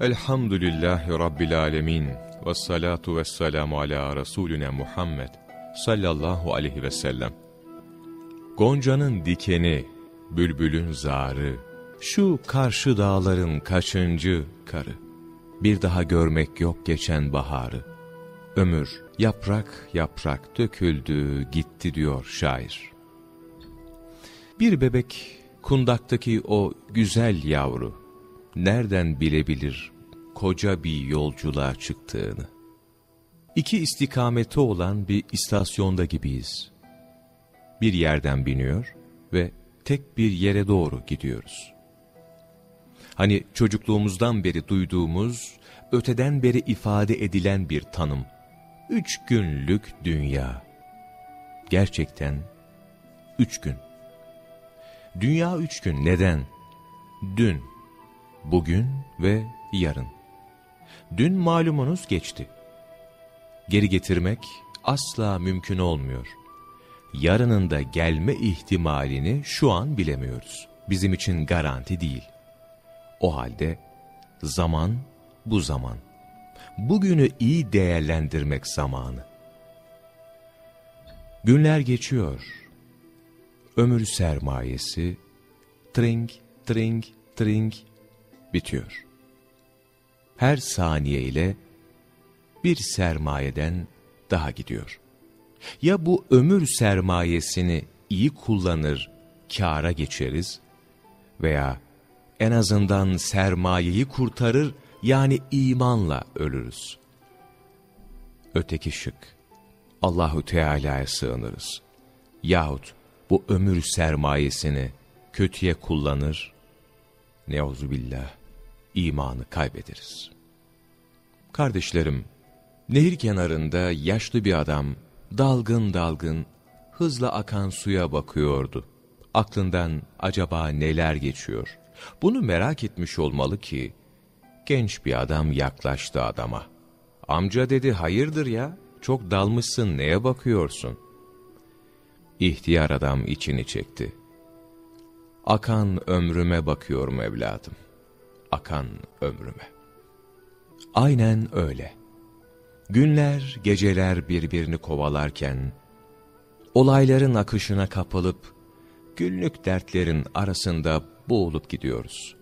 Elhamdülillahi Rabbil Alemin ve salatu ve selamu ala Resulüne Muhammed sallallahu aleyhi ve sellem. Goncanın dikeni, bülbülün zarı, şu karşı dağların kaçıncı karı, bir daha görmek yok geçen baharı. Ömür yaprak yaprak döküldü gitti diyor şair. Bir bebek kundaktaki o güzel yavru, nereden bilebilir koca bir yolculuğa çıktığını? İki istikameti olan bir istasyonda gibiyiz. Bir yerden biniyor ve tek bir yere doğru gidiyoruz. Hani çocukluğumuzdan beri duyduğumuz, öteden beri ifade edilen bir tanım. Üç günlük dünya. Gerçekten üç gün. Dünya üç gün. Neden? Dün, bugün ve yarın. Dün malumunuz geçti. Geri getirmek asla mümkün olmuyor. Yarının da gelme ihtimalini şu an bilemiyoruz. Bizim için garanti değil. O halde zaman bu zaman. Bugünü iyi değerlendirmek zamanı. Günler geçiyor. Ömür sermayesi tring tring tring bitiyor. Her saniye ile bir sermayeden daha gidiyor. Ya bu ömür sermayesini iyi kullanır, kâra geçeriz veya en azından sermayeyi kurtarır yani imanla ölürüz. Öteki şık, Allahu Teala'ya sığınırız. Yahut bu ömür sermayesini kötüye kullanır, neuzubillah, imanı kaybederiz. Kardeşlerim, nehir kenarında yaşlı bir adam dalgın dalgın hızla akan suya bakıyordu. Aklından acaba neler geçiyor? Bunu merak etmiş olmalı ki genç bir adam yaklaştı adama. Amca dedi hayırdır ya çok dalmışsın neye bakıyorsun? İhtiyar adam içini çekti. Akan ömrüme bakıyorum evladım. Akan ömrüme. Aynen öyle. Günler, geceler birbirini kovalarken, olayların akışına kapılıp, günlük dertlerin arasında boğulup gidiyoruz.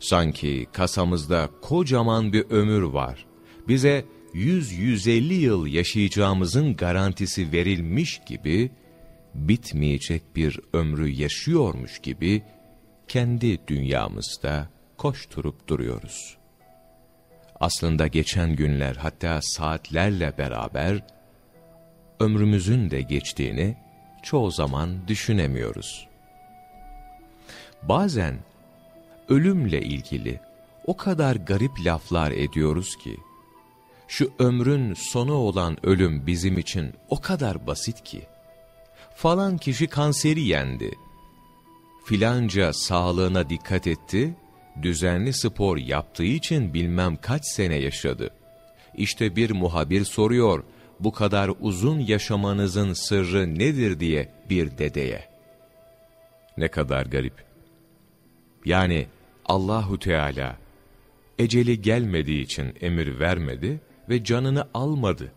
Sanki kasamızda kocaman bir ömür var. Bize 100-150 yıl yaşayacağımızın garantisi verilmiş gibi, bitmeyecek bir ömrü yaşıyormuş gibi, kendi dünyamızda koşturup duruyoruz. Aslında geçen günler hatta saatlerle beraber, ömrümüzün de geçtiğini çoğu zaman düşünemiyoruz. Bazen ölümle ilgili o kadar garip laflar ediyoruz ki, şu ömrün sonu olan ölüm bizim için o kadar basit ki, falan kişi kanseri yendi, filanca sağlığına dikkat etti, düzenli spor yaptığı için bilmem kaç sene yaşadı. İşte bir muhabir soruyor, bu kadar uzun yaşamanızın sırrı nedir diye bir dedeye. Ne kadar garip. Yani Allahu Teala eceli gelmediği için emir vermedi ve canını almadı.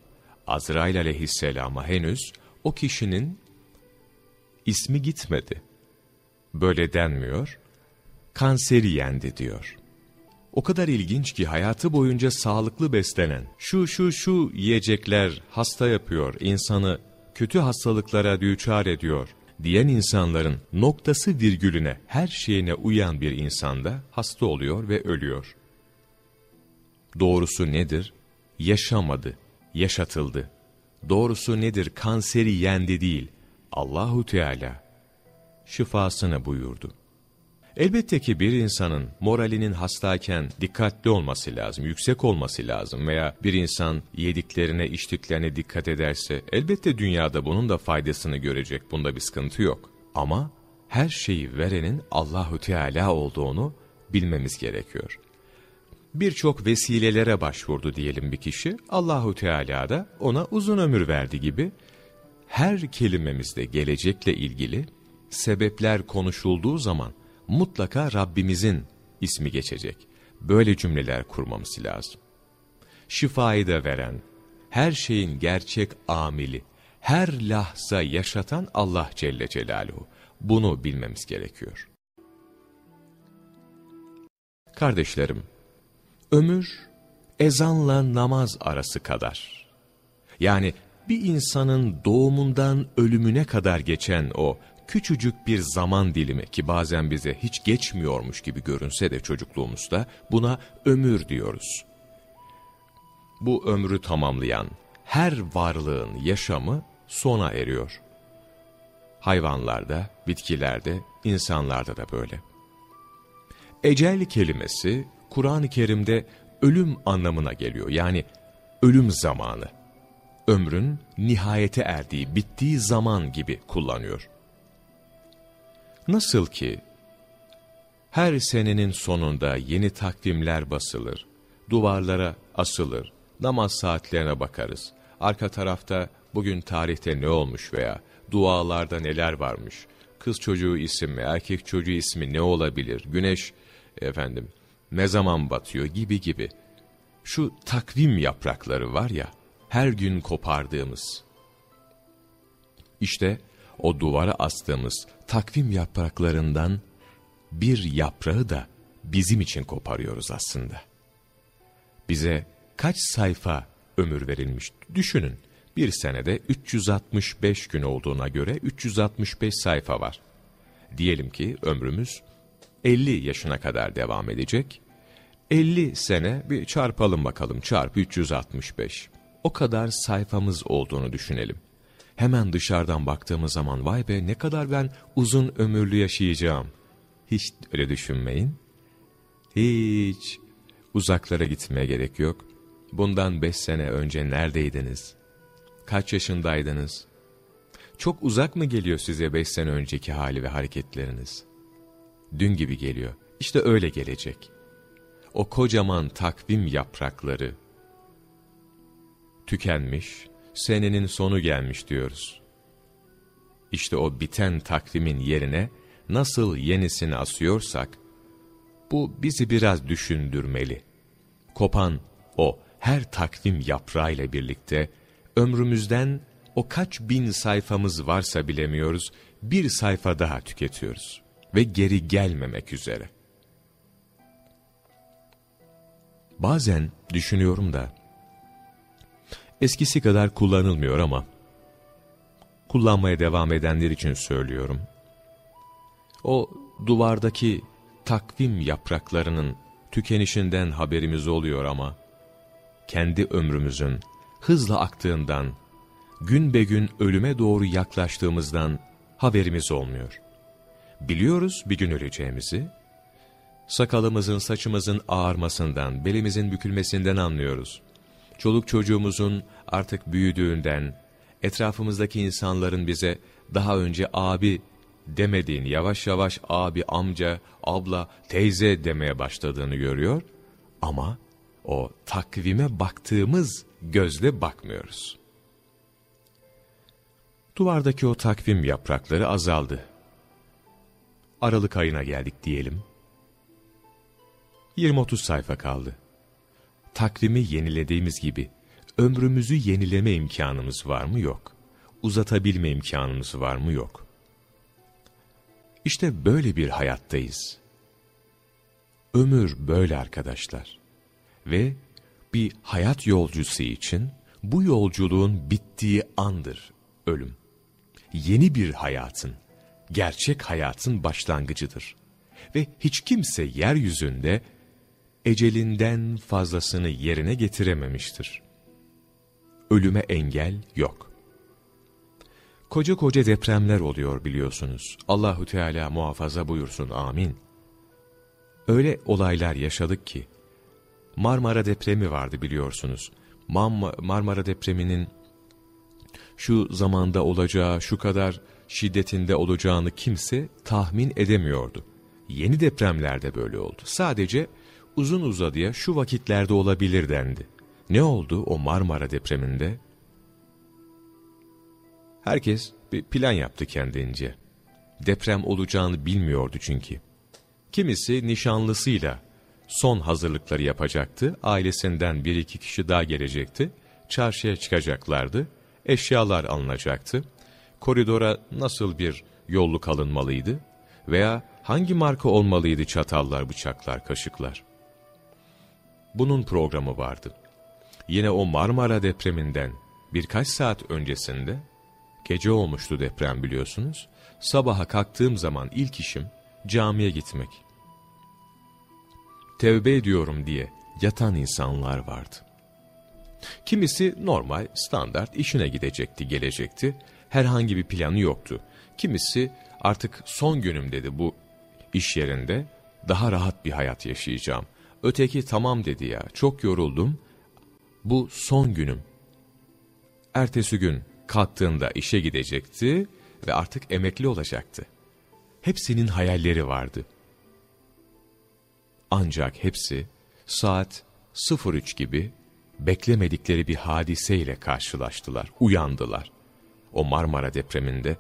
Azrail aleyhisselama henüz o kişinin ismi gitmedi. Böyle denmiyor, kanseri yendi diyor. O kadar ilginç ki hayatı boyunca sağlıklı beslenen, şu şu şu yiyecekler hasta yapıyor, insanı kötü hastalıklara düçar ediyor diyen insanların noktası virgülüne her şeyine uyan bir insanda hasta oluyor ve ölüyor. Doğrusu nedir? Yaşamadı, yaşatıldı. Doğrusu nedir? Kanseri yendi değil. Allahu Teala şifasını buyurdu. Elbette ki bir insanın moralinin hastayken dikkatli olması lazım, yüksek olması lazım veya bir insan yediklerine, içtiklerine dikkat ederse elbette dünyada bunun da faydasını görecek. Bunda bir sıkıntı yok. Ama her şeyi verenin Allahu Teala olduğunu bilmemiz gerekiyor. Birçok vesilelere başvurdu diyelim bir kişi. Allahu Teala da ona uzun ömür verdi gibi her kelimemizde gelecekle ilgili sebepler konuşulduğu zaman mutlaka Rabbimizin ismi geçecek. böyle cümleler kurmamız lazım. Şifayı da veren, her şeyin gerçek amili, her lahza yaşatan Allah Celle Celaluhu. Bunu bilmemiz gerekiyor. Kardeşlerim, ömür ezanla namaz arası kadar. Yani bir insanın doğumundan ölümüne kadar geçen o küçücük bir zaman dilimi ki bazen bize hiç geçmiyormuş gibi görünse de çocukluğumuzda buna ömür diyoruz. Bu ömrü tamamlayan her varlığın yaşamı sona eriyor. Hayvanlarda, bitkilerde, insanlarda da böyle. Ecel kelimesi Kur'an-ı Kerim'de ölüm anlamına geliyor. Yani ölüm zamanı. Ömrün nihayete erdiği, bittiği zaman gibi kullanıyor. Nasıl ki her senenin sonunda yeni takvimler basılır, duvarlara asılır, namaz saatlerine bakarız. Arka tarafta bugün tarihte ne olmuş veya dualarda neler varmış, kız çocuğu isim mi, erkek çocuğu ismi ne olabilir, güneş efendim ne zaman batıyor gibi gibi. Şu takvim yaprakları var ya, her gün kopardığımız. İşte o duvara astığımız takvim yapraklarından bir yaprağı da bizim için koparıyoruz aslında. Bize kaç sayfa ömür verilmiş düşünün. Bir senede 365 gün olduğuna göre 365 sayfa var. Diyelim ki ömrümüz 50 yaşına kadar devam edecek. 50 sene bir çarpalım bakalım çarpı 365. O kadar sayfamız olduğunu düşünelim. Hemen dışarıdan baktığımız zaman vay be ne kadar ben uzun ömürlü yaşayacağım. Hiç öyle düşünmeyin. Hiç uzaklara gitmeye gerek yok. Bundan beş sene önce neredeydiniz? Kaç yaşındaydınız? Çok uzak mı geliyor size beş sene önceki hali ve hareketleriniz? Dün gibi geliyor. İşte öyle gelecek. O kocaman takvim yaprakları tükenmiş, senenin sonu gelmiş diyoruz. İşte o biten takvimin yerine nasıl yenisini asıyorsak, bu bizi biraz düşündürmeli. Kopan o her takvim yaprağıyla birlikte ömrümüzden o kaç bin sayfamız varsa bilemiyoruz, bir sayfa daha tüketiyoruz ve geri gelmemek üzere. Bazen düşünüyorum da, eskisi kadar kullanılmıyor ama, kullanmaya devam edenler için söylüyorum. O duvardaki takvim yapraklarının tükenişinden haberimiz oluyor ama, kendi ömrümüzün hızla aktığından, gün be gün ölüme doğru yaklaştığımızdan haberimiz olmuyor. Biliyoruz bir gün öleceğimizi, sakalımızın saçımızın ağarmasından, belimizin bükülmesinden anlıyoruz. Çoluk çocuğumuzun artık büyüdüğünden, etrafımızdaki insanların bize daha önce abi demediğini, yavaş yavaş abi, amca, abla, teyze demeye başladığını görüyor. Ama o takvime baktığımız gözle bakmıyoruz. Duvardaki o takvim yaprakları azaldı. Aralık ayına geldik diyelim. 20-30 sayfa kaldı. Takvimi yenilediğimiz gibi ömrümüzü yenileme imkanımız var mı yok. Uzatabilme imkanımız var mı yok. İşte böyle bir hayattayız. Ömür böyle arkadaşlar. Ve bir hayat yolcusu için bu yolculuğun bittiği andır ölüm. Yeni bir hayatın, gerçek hayatın başlangıcıdır. Ve hiç kimse yeryüzünde ecelinden fazlasını yerine getirememiştir. Ölüme engel yok. Koca koca depremler oluyor biliyorsunuz. Allahu Teala muhafaza buyursun amin. Öyle olaylar yaşadık ki Marmara depremi vardı biliyorsunuz. Marmara depreminin şu zamanda olacağı, şu kadar şiddetinde olacağını kimse tahmin edemiyordu. Yeni depremlerde böyle oldu. Sadece uzun uzadıya şu vakitlerde olabilir dendi. Ne oldu o Marmara depreminde? Herkes bir plan yaptı kendince. Deprem olacağını bilmiyordu çünkü. Kimisi nişanlısıyla son hazırlıkları yapacaktı. Ailesinden bir iki kişi daha gelecekti. Çarşıya çıkacaklardı. Eşyalar alınacaktı. Koridora nasıl bir yolluk alınmalıydı? Veya hangi marka olmalıydı çatallar, bıçaklar, kaşıklar? Bunun programı vardı. Yine o Marmara depreminden birkaç saat öncesinde, gece olmuştu deprem biliyorsunuz, sabaha kalktığım zaman ilk işim camiye gitmek. Tevbe ediyorum diye yatan insanlar vardı. Kimisi normal, standart işine gidecekti, gelecekti. Herhangi bir planı yoktu. Kimisi artık son günüm dedi bu iş yerinde, daha rahat bir hayat yaşayacağım. Öteki tamam dedi ya, çok yoruldum, bu son günüm. Ertesi gün kalktığında işe gidecekti ve artık emekli olacaktı. Hepsinin hayalleri vardı. Ancak hepsi saat 03 gibi beklemedikleri bir hadiseyle karşılaştılar, uyandılar. O Marmara depreminde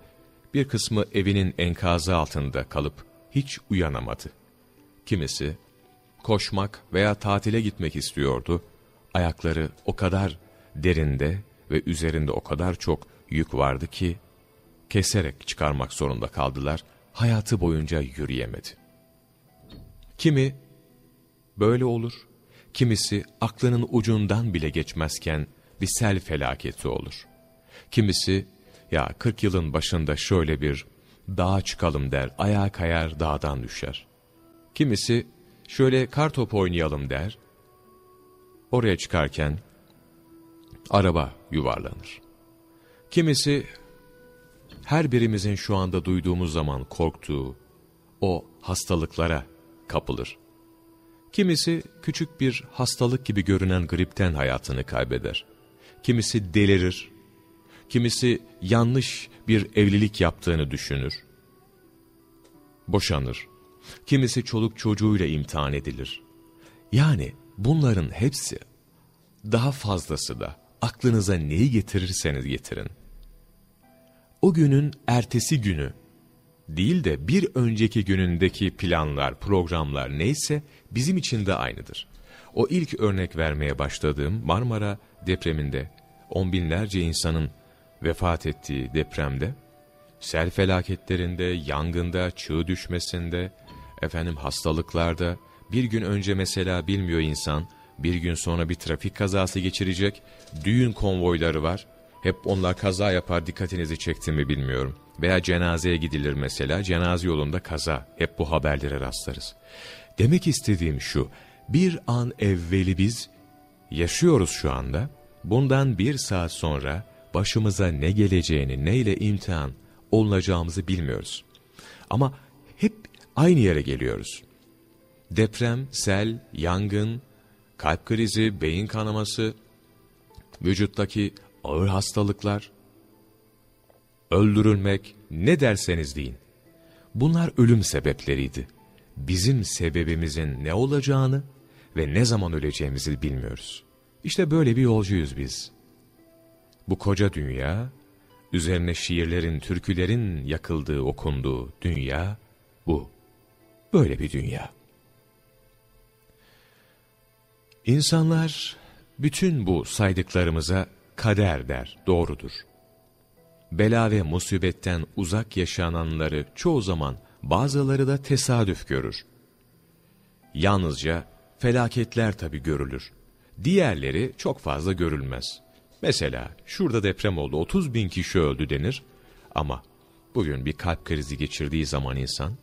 bir kısmı evinin enkazı altında kalıp hiç uyanamadı. Kimisi koşmak veya tatile gitmek istiyordu. Ayakları o kadar derinde ve üzerinde o kadar çok yük vardı ki keserek çıkarmak zorunda kaldılar. Hayatı boyunca yürüyemedi. Kimi böyle olur, kimisi aklının ucundan bile geçmezken bir sel felaketi olur. Kimisi ya 40 yılın başında şöyle bir dağa çıkalım der, ayağa kayar dağdan düşer. Kimisi şöyle kar topu oynayalım der, oraya çıkarken araba yuvarlanır. Kimisi her birimizin şu anda duyduğumuz zaman korktuğu o hastalıklara kapılır. Kimisi küçük bir hastalık gibi görünen gripten hayatını kaybeder. Kimisi delirir. Kimisi yanlış bir evlilik yaptığını düşünür. Boşanır. Kimisi çoluk çocuğuyla imtihan edilir. Yani bunların hepsi, daha fazlası da aklınıza neyi getirirseniz getirin. O günün ertesi günü değil de bir önceki günündeki planlar, programlar neyse bizim için de aynıdır. O ilk örnek vermeye başladığım Marmara depreminde on binlerce insanın vefat ettiği depremde, sel felaketlerinde, yangında, çığ düşmesinde, efendim hastalıklarda, bir gün önce mesela bilmiyor insan, bir gün sonra bir trafik kazası geçirecek, düğün konvoyları var, hep onlar kaza yapar dikkatinizi çekti mi bilmiyorum. Veya cenazeye gidilir mesela, cenaze yolunda kaza, hep bu haberlere rastlarız. Demek istediğim şu, bir an evveli biz yaşıyoruz şu anda, bundan bir saat sonra başımıza ne geleceğini, neyle imtihan olunacağımızı bilmiyoruz. Ama hep aynı yere geliyoruz. Deprem, sel, yangın, kalp krizi, beyin kanaması, vücuttaki ağır hastalıklar, öldürülmek, ne derseniz deyin. Bunlar ölüm sebepleriydi. Bizim sebebimizin ne olacağını ve ne zaman öleceğimizi bilmiyoruz. İşte böyle bir yolcuyuz biz. Bu koca dünya, üzerine şiirlerin, türkülerin yakıldığı, okunduğu dünya bu. Böyle bir dünya. İnsanlar bütün bu saydıklarımıza kader der, doğrudur. Bela ve musibetten uzak yaşananları çoğu zaman bazıları da tesadüf görür. Yalnızca felaketler tabi görülür. Diğerleri çok fazla görülmez. Mesela şurada deprem oldu 30 bin kişi öldü denir ama bugün bir kalp krizi geçirdiği zaman insan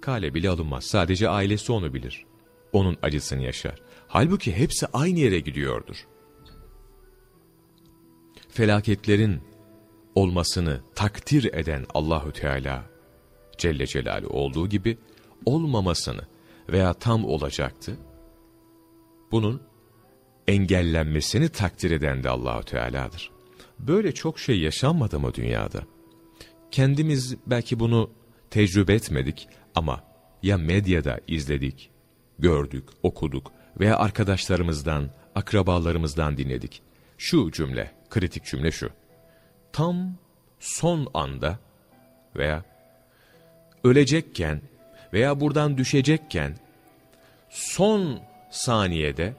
kale bile alınmaz. Sadece ailesi onu bilir. Onun acısını yaşar. Halbuki hepsi aynı yere gidiyordur. Felaketlerin olmasını takdir eden Allahü Teala Celle Celaluhu olduğu gibi olmamasını veya tam olacaktı. Bunun engellenmesini takdir eden de Allahü Teala'dır. Böyle çok şey yaşanmadı mı dünyada? Kendimiz belki bunu tecrübe etmedik ama ya medyada izledik, gördük, okuduk veya arkadaşlarımızdan, akrabalarımızdan dinledik. Şu cümle, kritik cümle şu. Tam son anda veya ölecekken veya buradan düşecekken son saniyede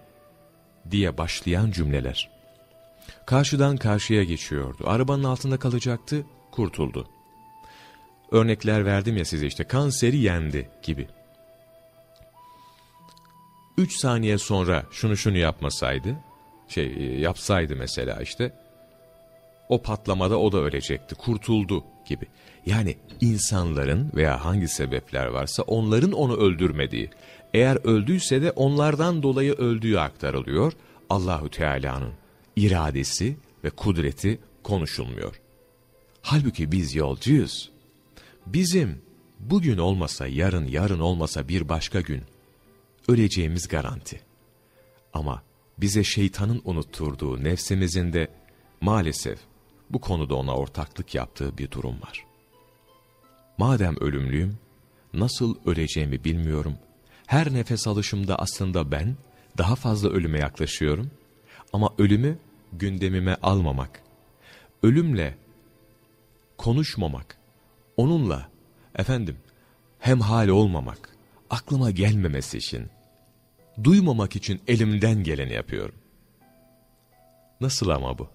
diye başlayan cümleler. Karşıdan karşıya geçiyordu. Arabanın altında kalacaktı, kurtuldu. Örnekler verdim ya size işte kanseri yendi gibi. Üç saniye sonra şunu şunu yapmasaydı, şey e, yapsaydı mesela işte, o patlamada o da ölecekti, kurtuldu gibi. Yani insanların veya hangi sebepler varsa onların onu öldürmediği, eğer öldüyse de onlardan dolayı öldüğü aktarılıyor. Allahü Teala'nın iradesi ve kudreti konuşulmuyor. Halbuki biz yolcuyuz. Bizim bugün olmasa yarın, yarın olmasa bir başka gün öleceğimiz garanti. Ama bize şeytanın unutturduğu nefsimizin de maalesef bu konuda ona ortaklık yaptığı bir durum var. Madem ölümlüyüm, nasıl öleceğimi bilmiyorum. Her nefes alışımda aslında ben daha fazla ölüme yaklaşıyorum. Ama ölümü gündemime almamak, ölümle konuşmamak, onunla efendim hemhal olmamak, aklıma gelmemesi için, duymamak için elimden geleni yapıyorum. Nasıl ama bu?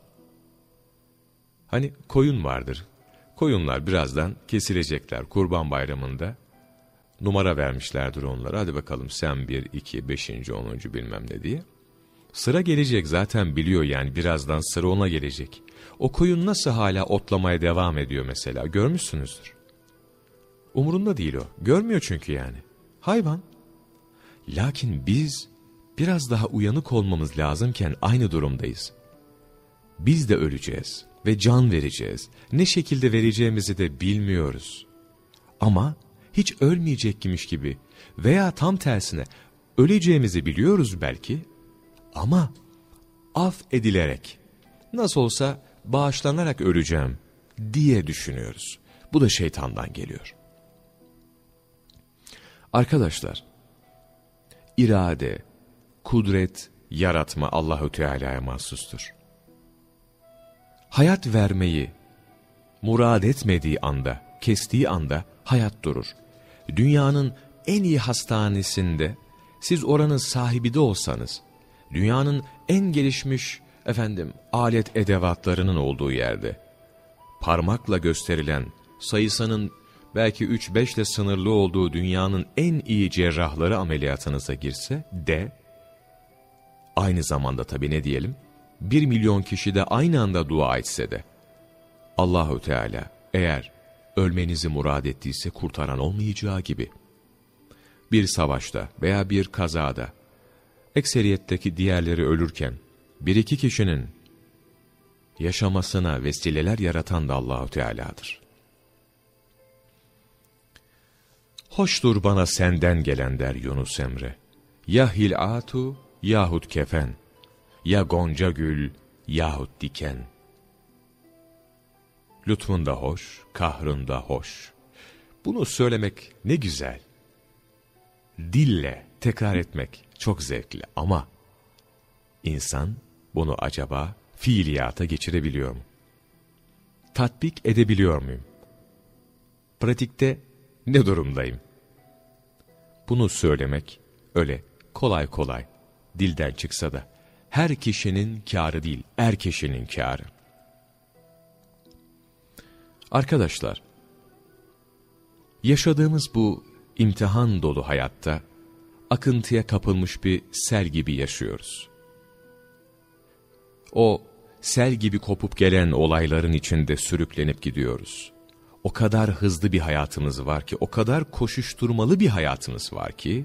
Hani koyun vardır. Koyunlar birazdan kesilecekler kurban bayramında. Numara vermişlerdir onlara. Hadi bakalım sen bir, iki, beşinci, onuncu bilmem ne diye. Sıra gelecek zaten biliyor yani birazdan sıra ona gelecek. O koyun nasıl hala otlamaya devam ediyor mesela görmüşsünüzdür. Umurunda değil o. Görmüyor çünkü yani. Hayvan. Lakin biz biraz daha uyanık olmamız lazımken aynı durumdayız. Biz de öleceğiz ve can vereceğiz. Ne şekilde vereceğimizi de bilmiyoruz. Ama hiç ölmeyecekmiş gibi veya tam tersine öleceğimizi biliyoruz belki ama af edilerek nasıl olsa bağışlanarak öleceğim diye düşünüyoruz. Bu da şeytandan geliyor. Arkadaşlar, irade, kudret, yaratma Allahü Teala'ya mahsustur. Hayat vermeyi murad etmediği anda, kestiği anda hayat durur. Dünyanın en iyi hastanesinde siz oranın sahibi de olsanız, dünyanın en gelişmiş efendim alet edevatlarının olduğu yerde, parmakla gösterilen sayısının belki 3-5 ile sınırlı olduğu dünyanın en iyi cerrahları ameliyatınıza girse de, aynı zamanda tabi ne diyelim, 1 milyon kişi de aynı anda dua etse de, Allahu Teala eğer ölmenizi murad ettiyse kurtaran olmayacağı gibi, bir savaşta veya bir kazada, ekseriyetteki diğerleri ölürken, bir iki kişinin yaşamasına vesileler yaratan da Allahu Teala'dır. Hoştur bana senden gelen der Yunus Emre. Ya hilatu yahut kefen, ya gonca gül yahut diken. Lütfunda hoş, kahrında hoş. Bunu söylemek ne güzel. Dille tekrar etmek çok zevkli ama insan bunu acaba fiiliyata geçirebiliyor mu? Tatbik edebiliyor muyum? Pratikte ne durumdayım? Bunu söylemek öyle kolay kolay dilden çıksa da her kişinin kârı değil, er kişinin kârı. Arkadaşlar, yaşadığımız bu imtihan dolu hayatta akıntıya kapılmış bir sel gibi yaşıyoruz. O sel gibi kopup gelen olayların içinde sürüklenip gidiyoruz. O kadar hızlı bir hayatımız var ki, o kadar koşuşturmalı bir hayatımız var ki,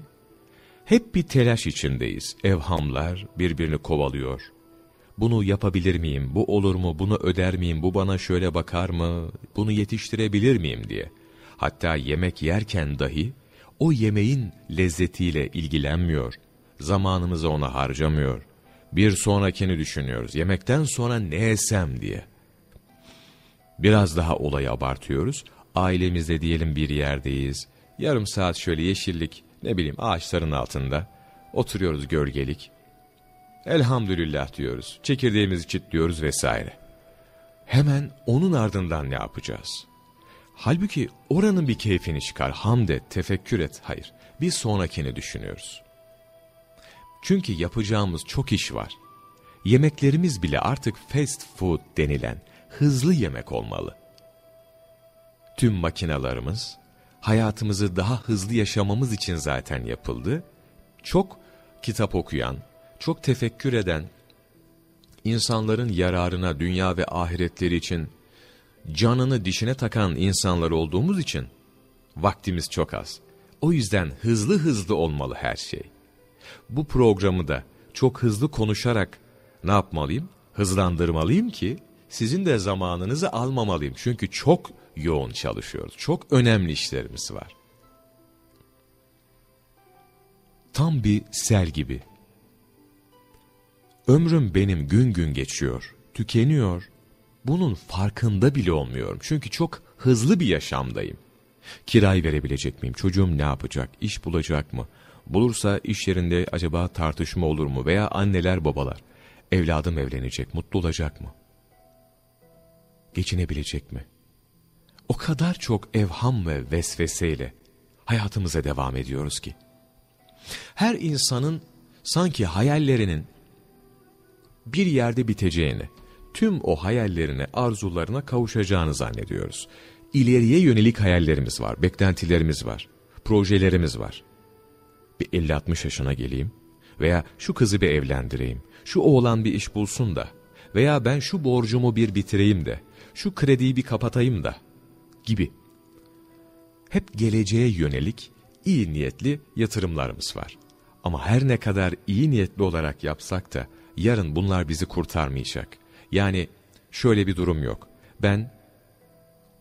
hep bir telaş içindeyiz. Evhamlar birbirini kovalıyor. Bunu yapabilir miyim, bu olur mu, bunu öder miyim, bu bana şöyle bakar mı, bunu yetiştirebilir miyim diye. Hatta yemek yerken dahi o yemeğin lezzetiyle ilgilenmiyor. Zamanımızı ona harcamıyor. Bir sonrakini düşünüyoruz. Yemekten sonra ne yesem diye. Biraz daha olayı abartıyoruz. Ailemizde diyelim bir yerdeyiz. Yarım saat şöyle yeşillik, ne bileyim ağaçların altında. Oturuyoruz gölgelik. Elhamdülillah diyoruz. Çekirdeğimizi çitliyoruz vesaire. Hemen onun ardından ne yapacağız? Halbuki oranın bir keyfini çıkar, hamd et, tefekkür et. Hayır, bir sonrakini düşünüyoruz. Çünkü yapacağımız çok iş var. Yemeklerimiz bile artık fast food denilen hızlı yemek olmalı. Tüm makinalarımız hayatımızı daha hızlı yaşamamız için zaten yapıldı. Çok kitap okuyan, çok tefekkür eden, insanların yararına dünya ve ahiretleri için canını dişine takan insanlar olduğumuz için vaktimiz çok az. O yüzden hızlı hızlı olmalı her şey. Bu programı da çok hızlı konuşarak ne yapmalıyım? Hızlandırmalıyım ki sizin de zamanınızı almamalıyım. Çünkü çok yoğun çalışıyoruz. Çok önemli işlerimiz var. Tam bir sel gibi. Ömrüm benim gün gün geçiyor, tükeniyor. Bunun farkında bile olmuyorum. Çünkü çok hızlı bir yaşamdayım. Kirayı verebilecek miyim? Çocuğum ne yapacak? İş bulacak mı? Bulursa iş yerinde acaba tartışma olur mu? Veya anneler babalar. Evladım evlenecek, mutlu olacak mı? Geçinebilecek mi? O kadar çok evham ve vesveseyle hayatımıza devam ediyoruz ki. Her insanın sanki hayallerinin bir yerde biteceğini, tüm o hayallerine, arzularına kavuşacağını zannediyoruz. İleriye yönelik hayallerimiz var, beklentilerimiz var, projelerimiz var. Bir 50-60 yaşına geleyim veya şu kızı bir evlendireyim, şu oğlan bir iş bulsun da veya ben şu borcumu bir bitireyim de, şu krediyi bir kapatayım da gibi. Hep geleceğe yönelik iyi niyetli yatırımlarımız var. Ama her ne kadar iyi niyetli olarak yapsak da yarın bunlar bizi kurtarmayacak. Yani şöyle bir durum yok. Ben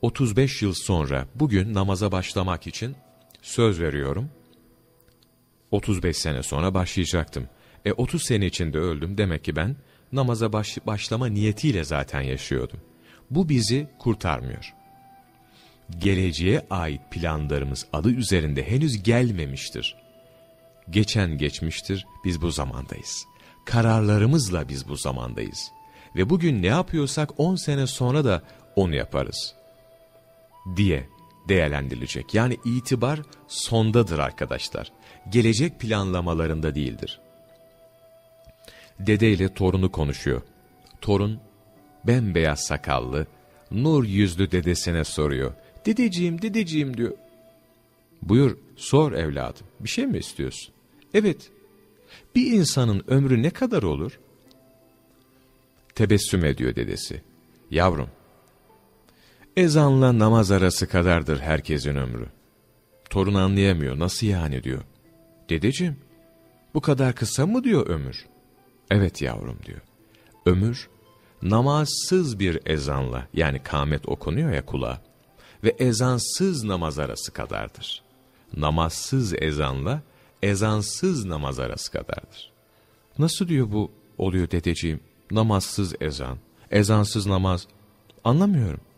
35 yıl sonra bugün namaza başlamak için söz veriyorum. 35 sene sonra başlayacaktım. E 30 sene içinde öldüm demek ki ben namaza baş, başlama niyetiyle zaten yaşıyordum. Bu bizi kurtarmıyor. Geleceğe ait planlarımız adı üzerinde henüz gelmemiştir. Geçen geçmiştir, biz bu zamandayız. Kararlarımızla biz bu zamandayız. Ve bugün ne yapıyorsak 10 sene sonra da onu yaparız. Diye değerlendirilecek. Yani itibar sondadır arkadaşlar. Gelecek planlamalarında değildir. Dede ile torunu konuşuyor. Torun bembeyaz sakallı, nur yüzlü dedesine soruyor. Dedeciğim, dedeciğim diyor. Buyur, sor evladım. Bir şey mi istiyorsun? Evet. Bir insanın ömrü ne kadar olur? Tebessüm ediyor dedesi. Yavrum, ezanla namaz arası kadardır herkesin ömrü. Torun anlayamıyor, nasıl yani diyor. Dedeciğim, bu kadar kısa mı diyor ömür? Evet yavrum diyor. Ömür, namazsız bir ezanla yani kamet okunuyor ya kulağa ve ezansız namaz arası kadardır. Namazsız ezanla ezansız namaz arası kadardır. Nasıl diyor bu oluyor dedeciğim? Namazsız ezan, ezansız namaz. Anlamıyorum.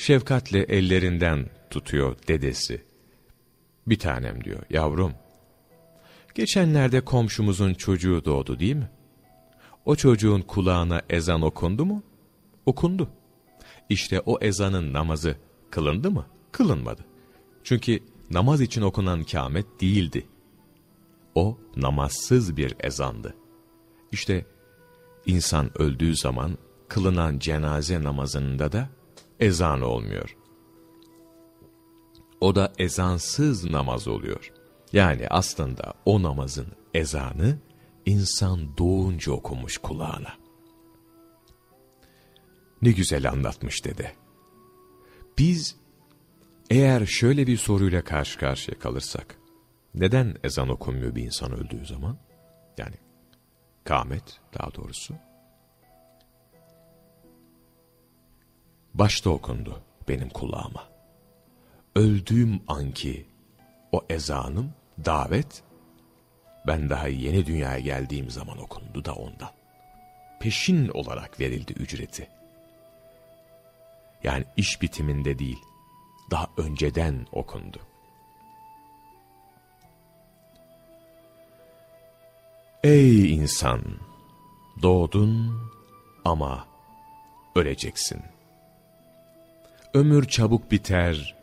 Şefkatle ellerinden tutuyor dedesi. Bir tanem diyor, yavrum. Geçenlerde komşumuzun çocuğu doğdu değil mi? O çocuğun kulağına ezan okundu mu? Okundu. İşte o ezanın namazı kılındı mı? Kılınmadı. Çünkü namaz için okunan kâmet değildi. O namazsız bir ezandı. İşte insan öldüğü zaman kılınan cenaze namazında da ezan olmuyor. O da ezansız namaz oluyor. Yani aslında o namazın ezanı insan doğunca okumuş kulağına. Ne güzel anlatmış dede. Biz eğer şöyle bir soruyla karşı karşıya kalırsak, neden ezan okunmuyor bir insan öldüğü zaman? Yani kâmet daha doğrusu. Başta okundu benim kulağıma. Öldüğüm anki o ezanım, davet, ben daha yeni dünyaya geldiğim zaman okundu da ondan. Peşin olarak verildi ücreti. Yani iş bitiminde değil, daha önceden okundu. Ey insan! Doğdun ama öleceksin. Ömür çabuk biter,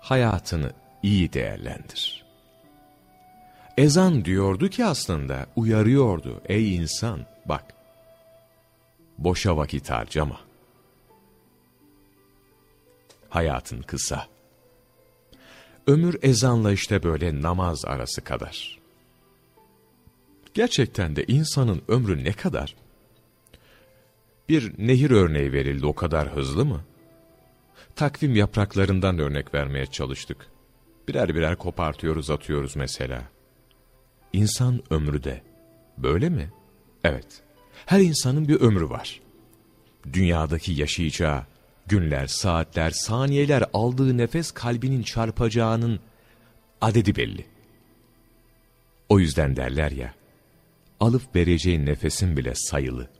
hayatını iyi değerlendir. Ezan diyordu ki aslında, uyarıyordu. Ey insan, bak, boşa vakit harcama. Hayatın kısa. Ömür ezanla işte böyle namaz arası kadar. Gerçekten de insanın ömrü ne kadar? Bir nehir örneği verildi o kadar hızlı mı? Takvim yapraklarından örnek vermeye çalıştık. Birer birer kopartıyoruz atıyoruz mesela. İnsan ömrü de böyle mi? Evet. Her insanın bir ömrü var. Dünyadaki yaşayacağı günler, saatler, saniyeler aldığı nefes kalbinin çarpacağının adedi belli. O yüzden derler ya, alıp vereceğin nefesin bile sayılı.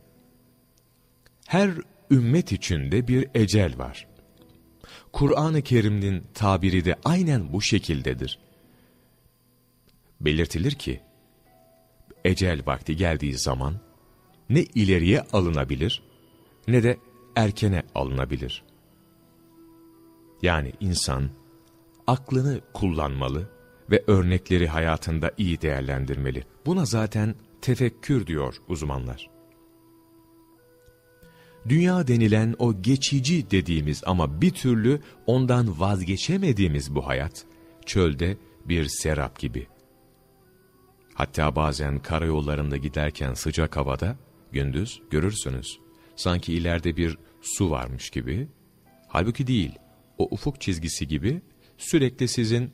Her ümmet içinde bir ecel var. Kur'an-ı Kerim'in tabiri de aynen bu şekildedir. Belirtilir ki, ecel vakti geldiği zaman, ne ileriye alınabilir, ne de erkene alınabilir. Yani insan, aklını kullanmalı ve örnekleri hayatında iyi değerlendirmeli. Buna zaten tefekkür diyor uzmanlar. Dünya denilen o geçici dediğimiz ama bir türlü ondan vazgeçemediğimiz bu hayat, çölde bir serap gibi. Hatta bazen karayollarında giderken sıcak havada, gündüz görürsünüz. Sanki ileride bir su varmış gibi. Halbuki değil, o ufuk çizgisi gibi sürekli sizin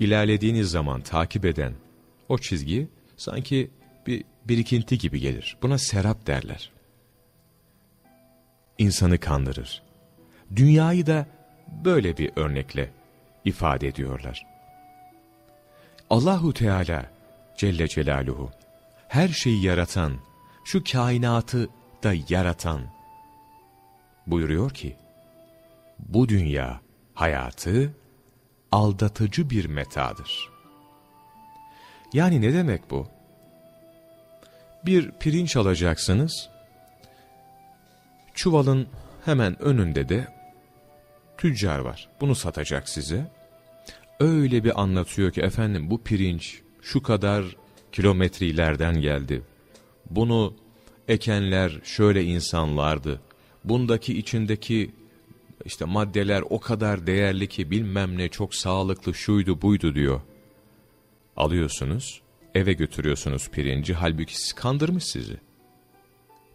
ilerlediğiniz zaman takip eden o çizgi sanki bir birikinti gibi gelir. Buna serap derler. İnsanı kandırır. Dünyayı da böyle bir örnekle ifade ediyorlar. Allahu Teala Celle Celaluhu her şeyi yaratan, şu kainatı da yaratan buyuruyor ki bu dünya hayatı aldatıcı bir metadır. Yani ne demek bu? Bir pirinç alacaksınız, çuvalın hemen önünde de tüccar var. Bunu satacak size. Öyle bir anlatıyor ki efendim bu pirinç şu kadar kilometre ileriden geldi. Bunu ekenler şöyle insanlardı. Bundaki içindeki işte maddeler o kadar değerli ki bilmem ne çok sağlıklı şuydu buydu diyor. Alıyorsunuz, eve götürüyorsunuz pirinci halbuki siz kandırmış sizi.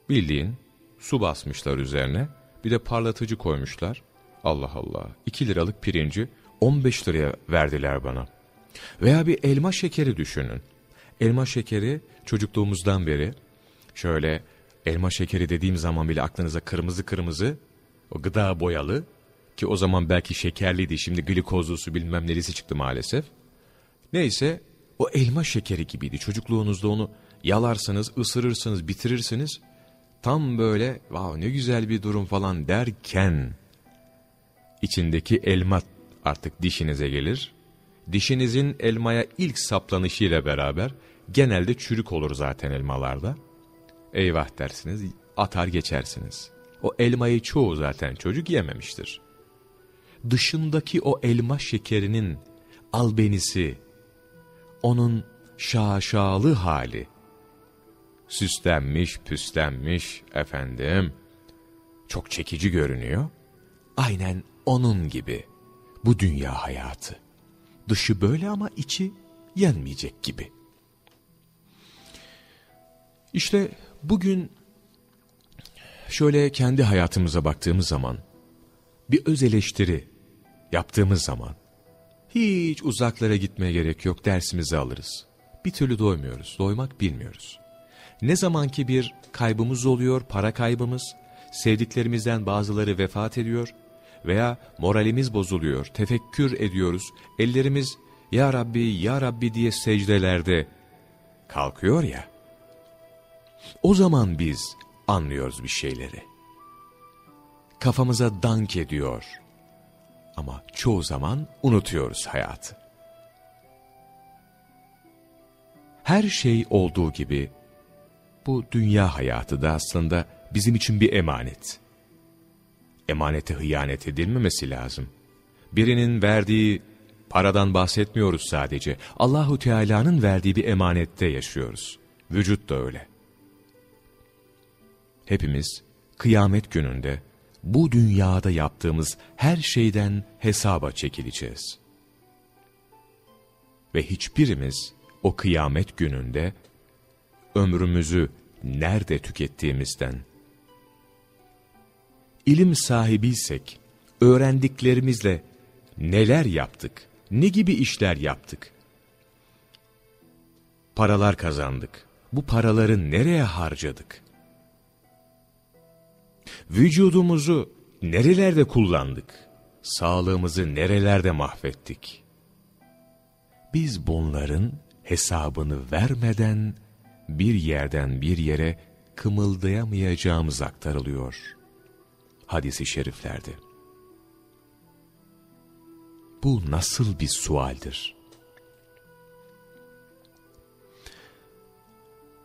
Bildiğin su basmışlar üzerine bir de parlatıcı koymuşlar. Allah Allah 2 liralık pirinci 15 liraya verdiler bana. Veya bir elma şekeri düşünün. Elma şekeri çocukluğumuzdan beri şöyle elma şekeri dediğim zaman bile aklınıza kırmızı kırmızı o gıda boyalı ki o zaman belki şekerliydi şimdi glikozlusu bilmem neresi çıktı maalesef. Neyse o elma şekeri gibiydi çocukluğunuzda onu yalarsınız ısırırsınız bitirirsiniz. Tam böyle wow, ne güzel bir durum falan derken içindeki elma artık dişinize gelir. Dişinizin elmaya ilk saplanışıyla beraber genelde çürük olur zaten elmalarda. Eyvah dersiniz atar geçersiniz. O elmayı çoğu zaten çocuk yememiştir. Dışındaki o elma şekerinin albenisi, onun şaşalı hali, süslenmiş püslenmiş efendim, çok çekici görünüyor. Aynen onun gibi bu dünya hayatı. Dışı böyle ama içi yenmeyecek gibi. İşte bugün şöyle kendi hayatımıza baktığımız zaman, bir öz eleştiri yaptığımız zaman, hiç uzaklara gitmeye gerek yok dersimizi alırız. Bir türlü doymuyoruz, doymak bilmiyoruz. Ne zamanki bir kaybımız oluyor, para kaybımız, sevdiklerimizden bazıları vefat ediyor veya moralimiz bozuluyor, tefekkür ediyoruz, ellerimiz Ya Rabbi, Ya Rabbi diye secdelerde kalkıyor ya, o zaman biz anlıyoruz bir şeyleri. Kafamıza dank ediyor ama çoğu zaman unutuyoruz hayatı. Her şey olduğu gibi bu dünya hayatı da aslında bizim için bir emanet. Emanete hıyanet edilmemesi lazım. Birinin verdiği Paradan bahsetmiyoruz sadece. Allahu Teala'nın verdiği bir emanette yaşıyoruz. Vücut da öyle. Hepimiz kıyamet gününde bu dünyada yaptığımız her şeyden hesaba çekileceğiz. Ve hiçbirimiz o kıyamet gününde ömrümüzü nerede tükettiğimizden, ilim sahibiysek, öğrendiklerimizle neler yaptık, ne gibi işler yaptık? Paralar kazandık. Bu paraları nereye harcadık? Vücudumuzu nerelerde kullandık? Sağlığımızı nerelerde mahvettik? Biz bunların hesabını vermeden bir yerden bir yere kımıldayamayacağımız aktarılıyor. Hadis-i şeriflerde. Bu nasıl bir sualdir?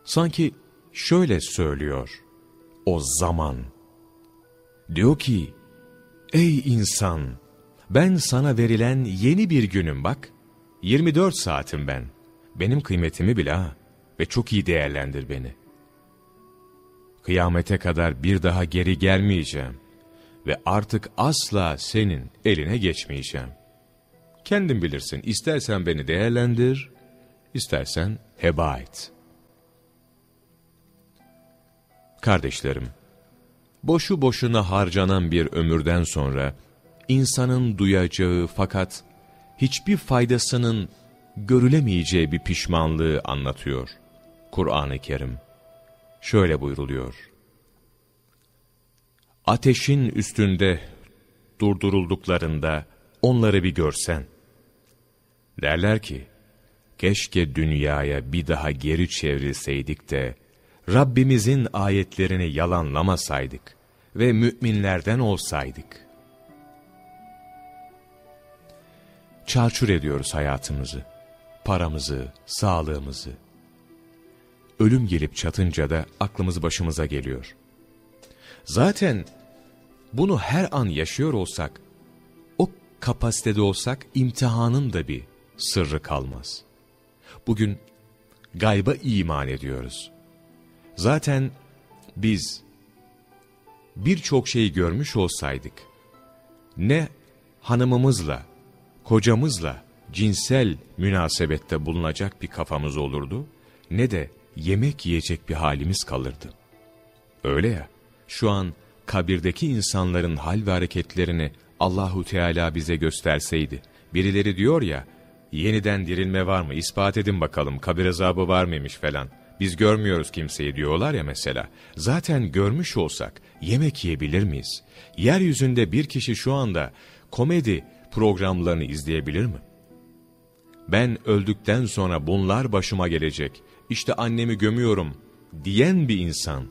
Sanki şöyle söylüyor o zaman. Diyor ki, ey insan, ben sana verilen yeni bir günüm bak, 24 saatim ben. Benim kıymetimi bil ha ve çok iyi değerlendir beni. Kıyamete kadar bir daha geri gelmeyeceğim ve artık asla senin eline geçmeyeceğim. Kendin bilirsin. İstersen beni değerlendir, istersen heba et. Kardeşlerim, boşu boşuna harcanan bir ömürden sonra, insanın duyacağı fakat hiçbir faydasının görülemeyeceği bir pişmanlığı anlatıyor Kur'an-ı Kerim. Şöyle buyruluyor. Ateşin üstünde durdurulduklarında onları bir görsen, Derler ki, keşke dünyaya bir daha geri çevrilseydik de, Rabbimizin ayetlerini yalanlamasaydık ve müminlerden olsaydık. Çarçur ediyoruz hayatımızı, paramızı, sağlığımızı. Ölüm gelip çatınca da aklımız başımıza geliyor. Zaten bunu her an yaşıyor olsak, o kapasitede olsak imtihanın da bir sırrı kalmaz. Bugün gayba iman ediyoruz. Zaten biz birçok şeyi görmüş olsaydık, ne hanımımızla, kocamızla cinsel münasebette bulunacak bir kafamız olurdu, ne de yemek yiyecek bir halimiz kalırdı. Öyle ya, şu an kabirdeki insanların hal ve hareketlerini Allahu Teala bize gösterseydi, birileri diyor ya, yeniden dirilme var mı ispat edin bakalım kabir azabı var mıymış falan. Biz görmüyoruz kimseyi diyorlar ya mesela. Zaten görmüş olsak yemek yiyebilir miyiz? Yeryüzünde bir kişi şu anda komedi programlarını izleyebilir mi? Ben öldükten sonra bunlar başıma gelecek. İşte annemi gömüyorum diyen bir insan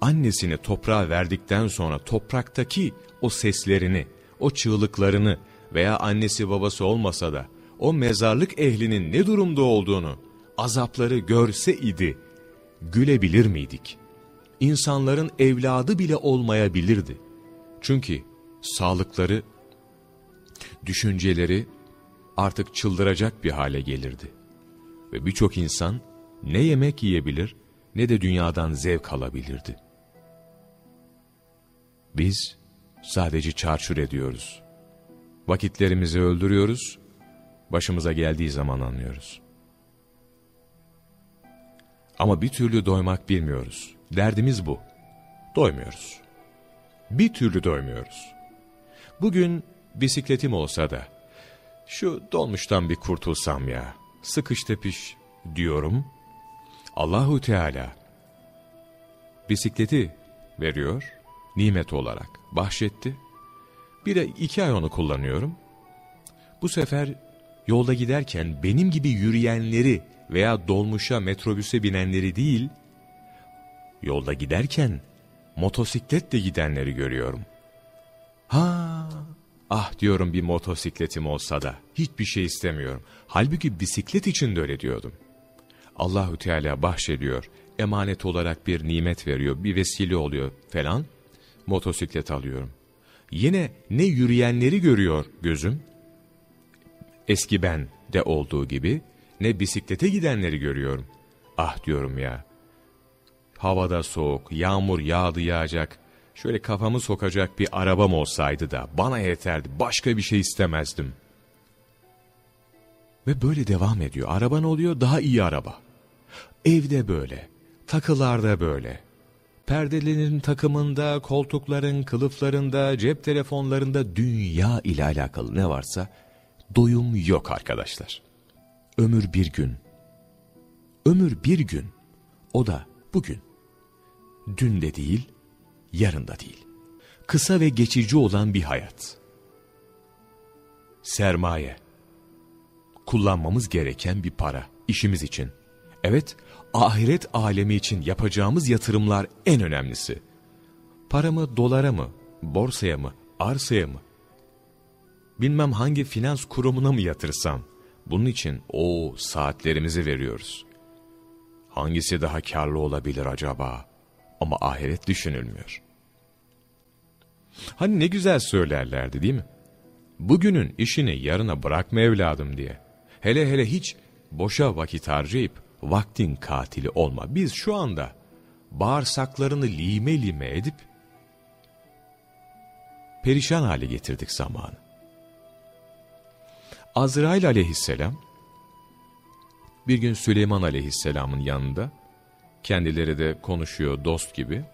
annesini toprağa verdikten sonra topraktaki o seslerini, o çığlıklarını veya annesi babası olmasa da o mezarlık ehlinin ne durumda olduğunu, azapları görse idi, gülebilir miydik? İnsanların evladı bile olmayabilirdi. Çünkü sağlıkları, düşünceleri artık çıldıracak bir hale gelirdi. Ve birçok insan ne yemek yiyebilir ne de dünyadan zevk alabilirdi. Biz sadece çarçur ediyoruz. Vakitlerimizi öldürüyoruz başımıza geldiği zaman anlıyoruz. Ama bir türlü doymak bilmiyoruz. Derdimiz bu. Doymuyoruz. Bir türlü doymuyoruz. Bugün bisikletim olsa da şu dolmuştan bir kurtulsam ya. Sıkış tepiş diyorum. Allahu Teala bisikleti veriyor nimet olarak bahşetti. Bir de iki ay onu kullanıyorum. Bu sefer yolda giderken benim gibi yürüyenleri veya dolmuşa metrobüse binenleri değil, yolda giderken motosikletle gidenleri görüyorum. Ha, ah diyorum bir motosikletim olsa da hiçbir şey istemiyorum. Halbuki bisiklet için de öyle diyordum. Allahü Teala bahşediyor, emanet olarak bir nimet veriyor, bir vesile oluyor falan. Motosiklet alıyorum. Yine ne yürüyenleri görüyor gözüm, Eski ben de olduğu gibi ne bisiklete gidenleri görüyorum. Ah diyorum ya. Havada soğuk, yağmur yağdı yağacak. Şöyle kafamı sokacak bir arabam olsaydı da bana yeterdi. Başka bir şey istemezdim. Ve böyle devam ediyor. Araban oluyor daha iyi araba. Evde böyle. Takılarda böyle. Perdelerin takımında, koltukların, kılıflarında, cep telefonlarında dünya ile alakalı ne varsa doyum yok arkadaşlar. Ömür bir gün. Ömür bir gün. O da bugün. Dün de değil, yarın da değil. Kısa ve geçici olan bir hayat. Sermaye. Kullanmamız gereken bir para işimiz için. Evet, ahiret alemi için yapacağımız yatırımlar en önemlisi. Paramı dolara mı, borsaya mı, arsaya mı, bilmem hangi finans kurumuna mı yatırsam, bunun için o saatlerimizi veriyoruz. Hangisi daha karlı olabilir acaba? Ama ahiret düşünülmüyor. Hani ne güzel söylerlerdi değil mi? Bugünün işini yarına bırakma evladım diye. Hele hele hiç boşa vakit harcayıp vaktin katili olma. Biz şu anda bağırsaklarını lime lime edip perişan hale getirdik zamanı. Azrail aleyhisselam bir gün Süleyman aleyhisselamın yanında kendileri de konuşuyor dost gibi.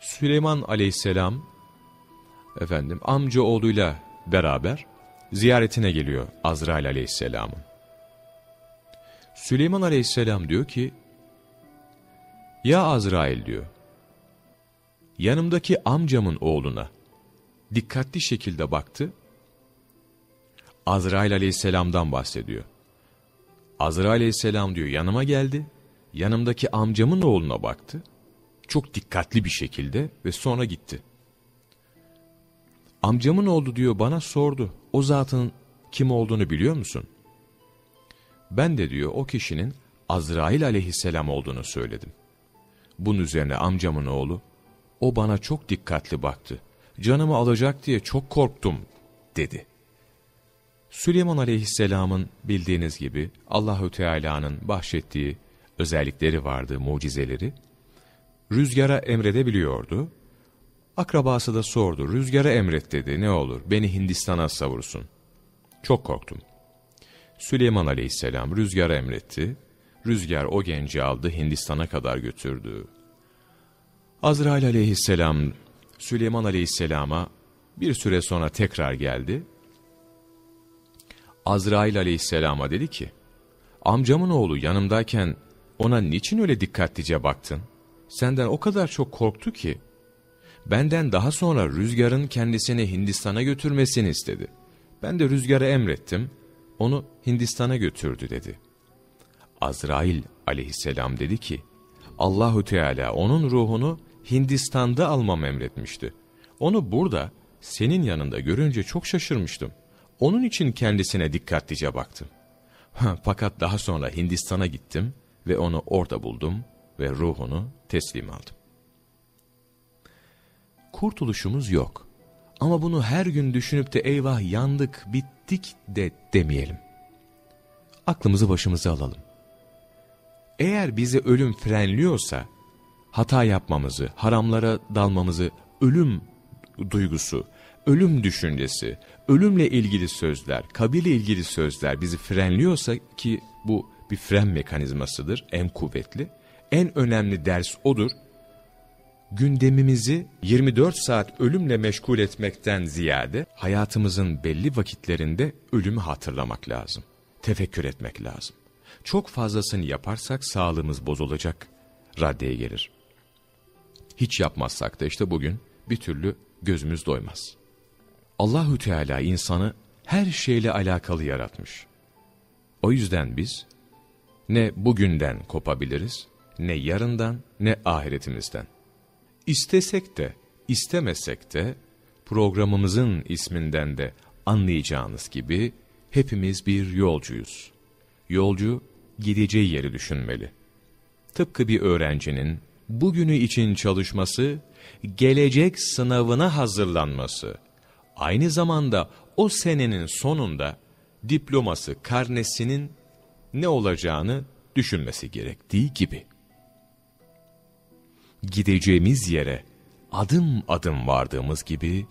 Süleyman aleyhisselam efendim amca oğluyla beraber ziyaretine geliyor Azrail aleyhisselamın. Süleyman aleyhisselam diyor ki, Ya Azrail diyor, yanımdaki amcamın oğluna dikkatli şekilde baktı, Azrail aleyhisselamdan bahsediyor. Azrail aleyhisselam diyor yanıma geldi, yanımdaki amcamın oğluna baktı, çok dikkatli bir şekilde ve sonra gitti. Amcamın oğlu diyor bana sordu, o zatın kim olduğunu biliyor musun? Ben de diyor o kişinin Azrail aleyhisselam olduğunu söyledim. Bunun üzerine amcamın oğlu, o bana çok dikkatli baktı. Canımı alacak diye çok korktum dedi. Süleyman aleyhisselamın bildiğiniz gibi Allahü Teala'nın bahşettiği özellikleri vardı, mucizeleri. Rüzgara emredebiliyordu. Akrabası da sordu, rüzgara emret dedi, ne olur beni Hindistan'a savursun. Çok korktum. Süleyman aleyhisselam rüzgara emretti. Rüzgar o genci aldı Hindistan'a kadar götürdü. Azrail aleyhisselam Süleyman aleyhisselama bir süre sonra tekrar geldi. Azrail aleyhisselama dedi ki, amcamın oğlu yanımdayken ona niçin öyle dikkatlice baktın? Senden o kadar çok korktu ki, benden daha sonra rüzgarın kendisini Hindistan'a götürmesini istedi. Ben de rüzgara emrettim, onu Hindistan'a götürdü dedi. Azrail aleyhisselam dedi ki, Allahu Teala onun ruhunu Hindistan'da almam emretmişti. Onu burada senin yanında görünce çok şaşırmıştım. Onun için kendisine dikkatlice baktım. Fakat daha sonra Hindistan'a gittim ve onu orada buldum ve ruhunu teslim aldım. Kurtuluşumuz yok. Ama bunu her gün düşünüp de eyvah yandık, bittik de demeyelim. Aklımızı başımıza alalım. Eğer bizi ölüm frenliyorsa, hata yapmamızı, haramlara dalmamızı, ölüm duygusu, ölüm düşüncesi, ölümle ilgili sözler, kabile ilgili sözler bizi frenliyorsa ki bu bir fren mekanizmasıdır, en kuvvetli, en önemli ders odur gündemimizi 24 saat ölümle meşgul etmekten ziyade hayatımızın belli vakitlerinde ölümü hatırlamak lazım. Tefekkür etmek lazım. Çok fazlasını yaparsak sağlığımız bozulacak raddeye gelir. Hiç yapmazsak da işte bugün bir türlü gözümüz doymaz. Allahü Teala insanı her şeyle alakalı yaratmış. O yüzden biz ne bugünden kopabiliriz, ne yarından, ne ahiretimizden. İstesek de, istemesek de programımızın isminden de anlayacağınız gibi hepimiz bir yolcuyuz. Yolcu gideceği yeri düşünmeli. Tıpkı bir öğrencinin bugünü için çalışması, gelecek sınavına hazırlanması, aynı zamanda o senenin sonunda diploması, karnesinin ne olacağını düşünmesi gerektiği gibi. Gideceğimiz yere adım adım vardığımız gibi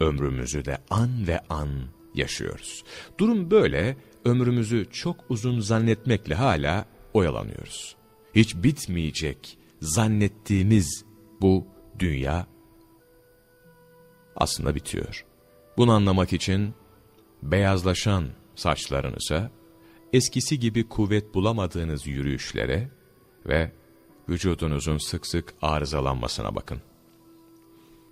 ömrümüzü de an ve an yaşıyoruz. Durum böyle ömrümüzü çok uzun zannetmekle hala oyalanıyoruz. Hiç bitmeyecek zannettiğimiz bu dünya aslında bitiyor. Bunu anlamak için beyazlaşan saçlarınıza, eskisi gibi kuvvet bulamadığınız yürüyüşlere ve vücudunuzun sık sık arızalanmasına bakın.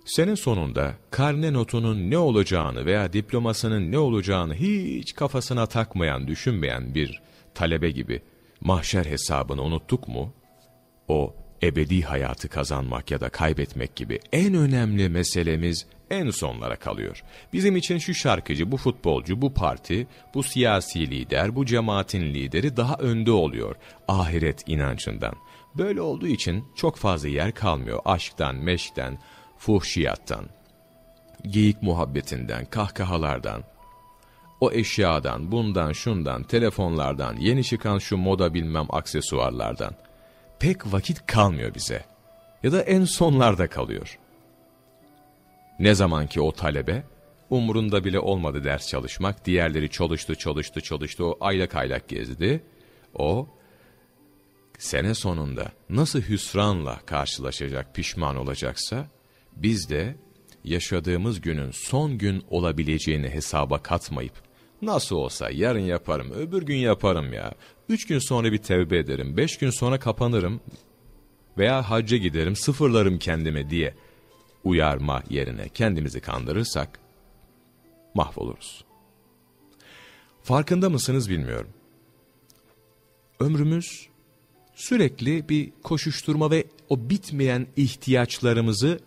Senin sonunda karne notunun ne olacağını veya diplomasının ne olacağını hiç kafasına takmayan, düşünmeyen bir talebe gibi mahşer hesabını unuttuk mu? O ebedi hayatı kazanmak ya da kaybetmek gibi en önemli meselemiz en sonlara kalıyor. Bizim için şu şarkıcı, bu futbolcu, bu parti, bu siyasi lider, bu cemaatin lideri daha önde oluyor ahiret inancından. Böyle olduğu için çok fazla yer kalmıyor aşktan, meşkten, fuhşiyattan, geyik muhabbetinden, kahkahalardan, o eşyadan, bundan, şundan, telefonlardan, yeni çıkan şu moda bilmem aksesuarlardan pek vakit kalmıyor bize. Ya da en sonlarda kalıyor. Ne zaman ki o talebe, umurunda bile olmadı ders çalışmak, diğerleri çalıştı, çalıştı, çalıştı, o aylak aylak gezdi. O, sene sonunda nasıl hüsranla karşılaşacak, pişman olacaksa, biz de yaşadığımız günün son gün olabileceğini hesaba katmayıp, nasıl olsa yarın yaparım, öbür gün yaparım ya, üç gün sonra bir tevbe ederim, beş gün sonra kapanırım veya hacca giderim, sıfırlarım kendimi diye uyarma yerine kendimizi kandırırsak, mahvoluruz. Farkında mısınız bilmiyorum. Ömrümüz sürekli bir koşuşturma ve o bitmeyen ihtiyaçlarımızı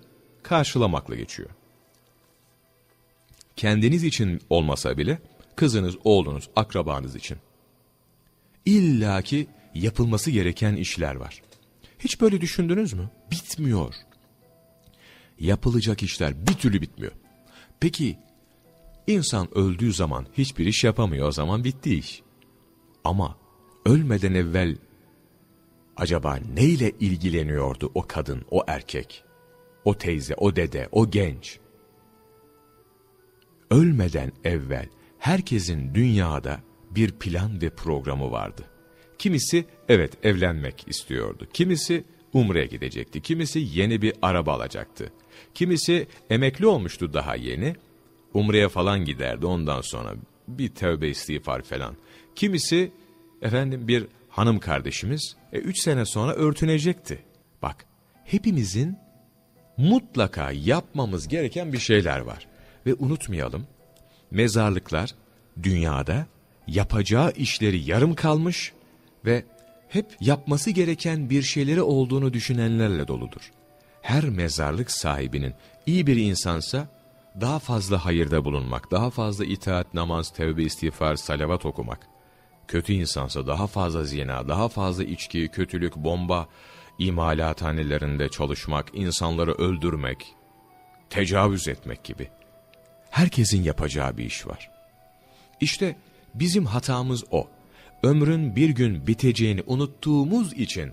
karşılamakla geçiyor. Kendiniz için olmasa bile kızınız, oğlunuz, akrabanız için. İlla ki yapılması gereken işler var. Hiç böyle düşündünüz mü? Bitmiyor. Yapılacak işler bir türlü bitmiyor. Peki insan öldüğü zaman hiçbir iş yapamıyor o zaman bitti iş. Ama ölmeden evvel acaba neyle ilgileniyordu o kadın, o erkek? o teyze, o dede, o genç. Ölmeden evvel herkesin dünyada bir plan ve programı vardı. Kimisi evet evlenmek istiyordu. Kimisi umreye gidecekti. Kimisi yeni bir araba alacaktı. Kimisi emekli olmuştu daha yeni. Umreye falan giderdi ondan sonra bir tövbe istiğfar falan. Kimisi efendim bir hanım kardeşimiz e, üç sene sonra örtünecekti. Bak hepimizin mutlaka yapmamız gereken bir şeyler var. Ve unutmayalım, mezarlıklar dünyada yapacağı işleri yarım kalmış ve hep yapması gereken bir şeyleri olduğunu düşünenlerle doludur. Her mezarlık sahibinin iyi bir insansa daha fazla hayırda bulunmak, daha fazla itaat, namaz, tevbe, istiğfar, salavat okumak. Kötü insansa daha fazla zina, daha fazla içki, kötülük, bomba, imalathanelerinde çalışmak, insanları öldürmek, tecavüz etmek gibi. Herkesin yapacağı bir iş var. İşte bizim hatamız o. Ömrün bir gün biteceğini unuttuğumuz için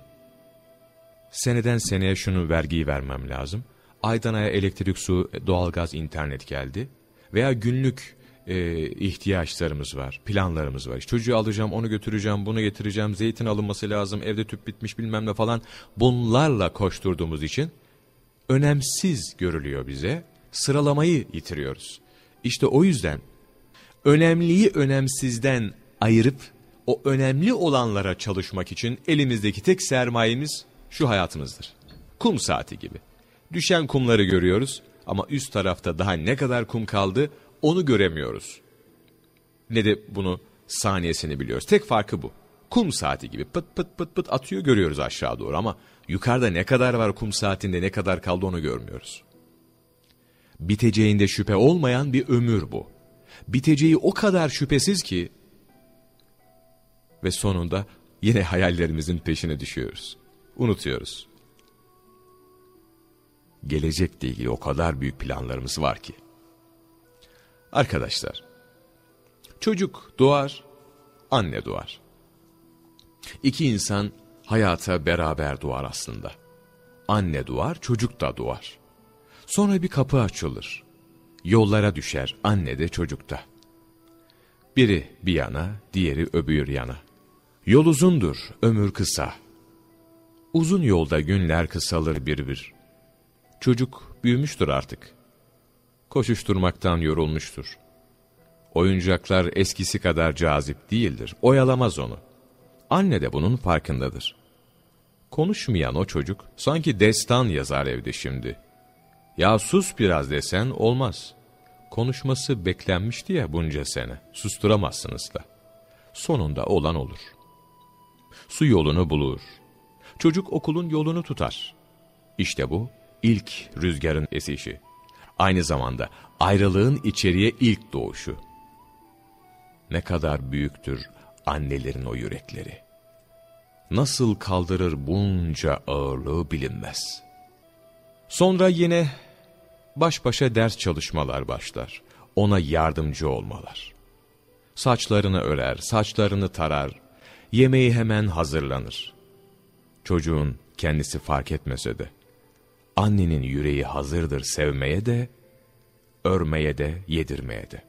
seneden seneye şunu vergiyi vermem lazım. Aydan aya elektrik, su, doğalgaz, internet geldi. Veya günlük e, ihtiyaçlarımız var, planlarımız var. İşte çocuğu alacağım, onu götüreceğim, bunu getireceğim, zeytin alınması lazım, evde tüp bitmiş bilmem ne falan. Bunlarla koşturduğumuz için önemsiz görülüyor bize. Sıralamayı yitiriyoruz. İşte o yüzden önemliyi önemsizden ayırıp o önemli olanlara çalışmak için elimizdeki tek sermayemiz şu hayatımızdır. Kum saati gibi. Düşen kumları görüyoruz ama üst tarafta daha ne kadar kum kaldı onu göremiyoruz. Ne de bunu saniyesini biliyoruz. Tek farkı bu. Kum saati gibi pıt pıt pıt pıt atıyor görüyoruz aşağı doğru ama yukarıda ne kadar var kum saatinde ne kadar kaldı onu görmüyoruz. Biteceğinde şüphe olmayan bir ömür bu. Biteceği o kadar şüphesiz ki ve sonunda yine hayallerimizin peşine düşüyoruz. Unutuyoruz. Gelecekle ilgili o kadar büyük planlarımız var ki. Arkadaşlar, Çocuk doğar, anne doğar. İki insan hayata beraber doğar aslında. Anne doğar, çocuk da doğar. Sonra bir kapı açılır. Yollara düşer anne de çocukta. Biri bir yana, diğeri öbür yana. Yol uzundur, ömür kısa. Uzun yolda günler kısalır bir bir. Çocuk büyümüştür artık. Koşuşturmaktan yorulmuştur. Oyuncaklar eskisi kadar cazip değildir. Oyalamaz onu. Anne de bunun farkındadır. Konuşmayan o çocuk sanki destan yazar evde şimdi. Ya sus biraz desen olmaz. Konuşması beklenmişti ya bunca sene. Susturamazsınız da. Sonunda olan olur. Su yolunu bulur. Çocuk okulun yolunu tutar. İşte bu ilk rüzgarın esişi. Aynı zamanda ayrılığın içeriye ilk doğuşu. Ne kadar büyüktür annelerin o yürekleri. Nasıl kaldırır bunca ağırlığı bilinmez. Sonra yine baş başa ders çalışmalar başlar. Ona yardımcı olmalar. Saçlarını örer, saçlarını tarar, yemeği hemen hazırlanır. Çocuğun kendisi fark etmese de, annenin yüreği hazırdır sevmeye de, örmeye de, yedirmeye de.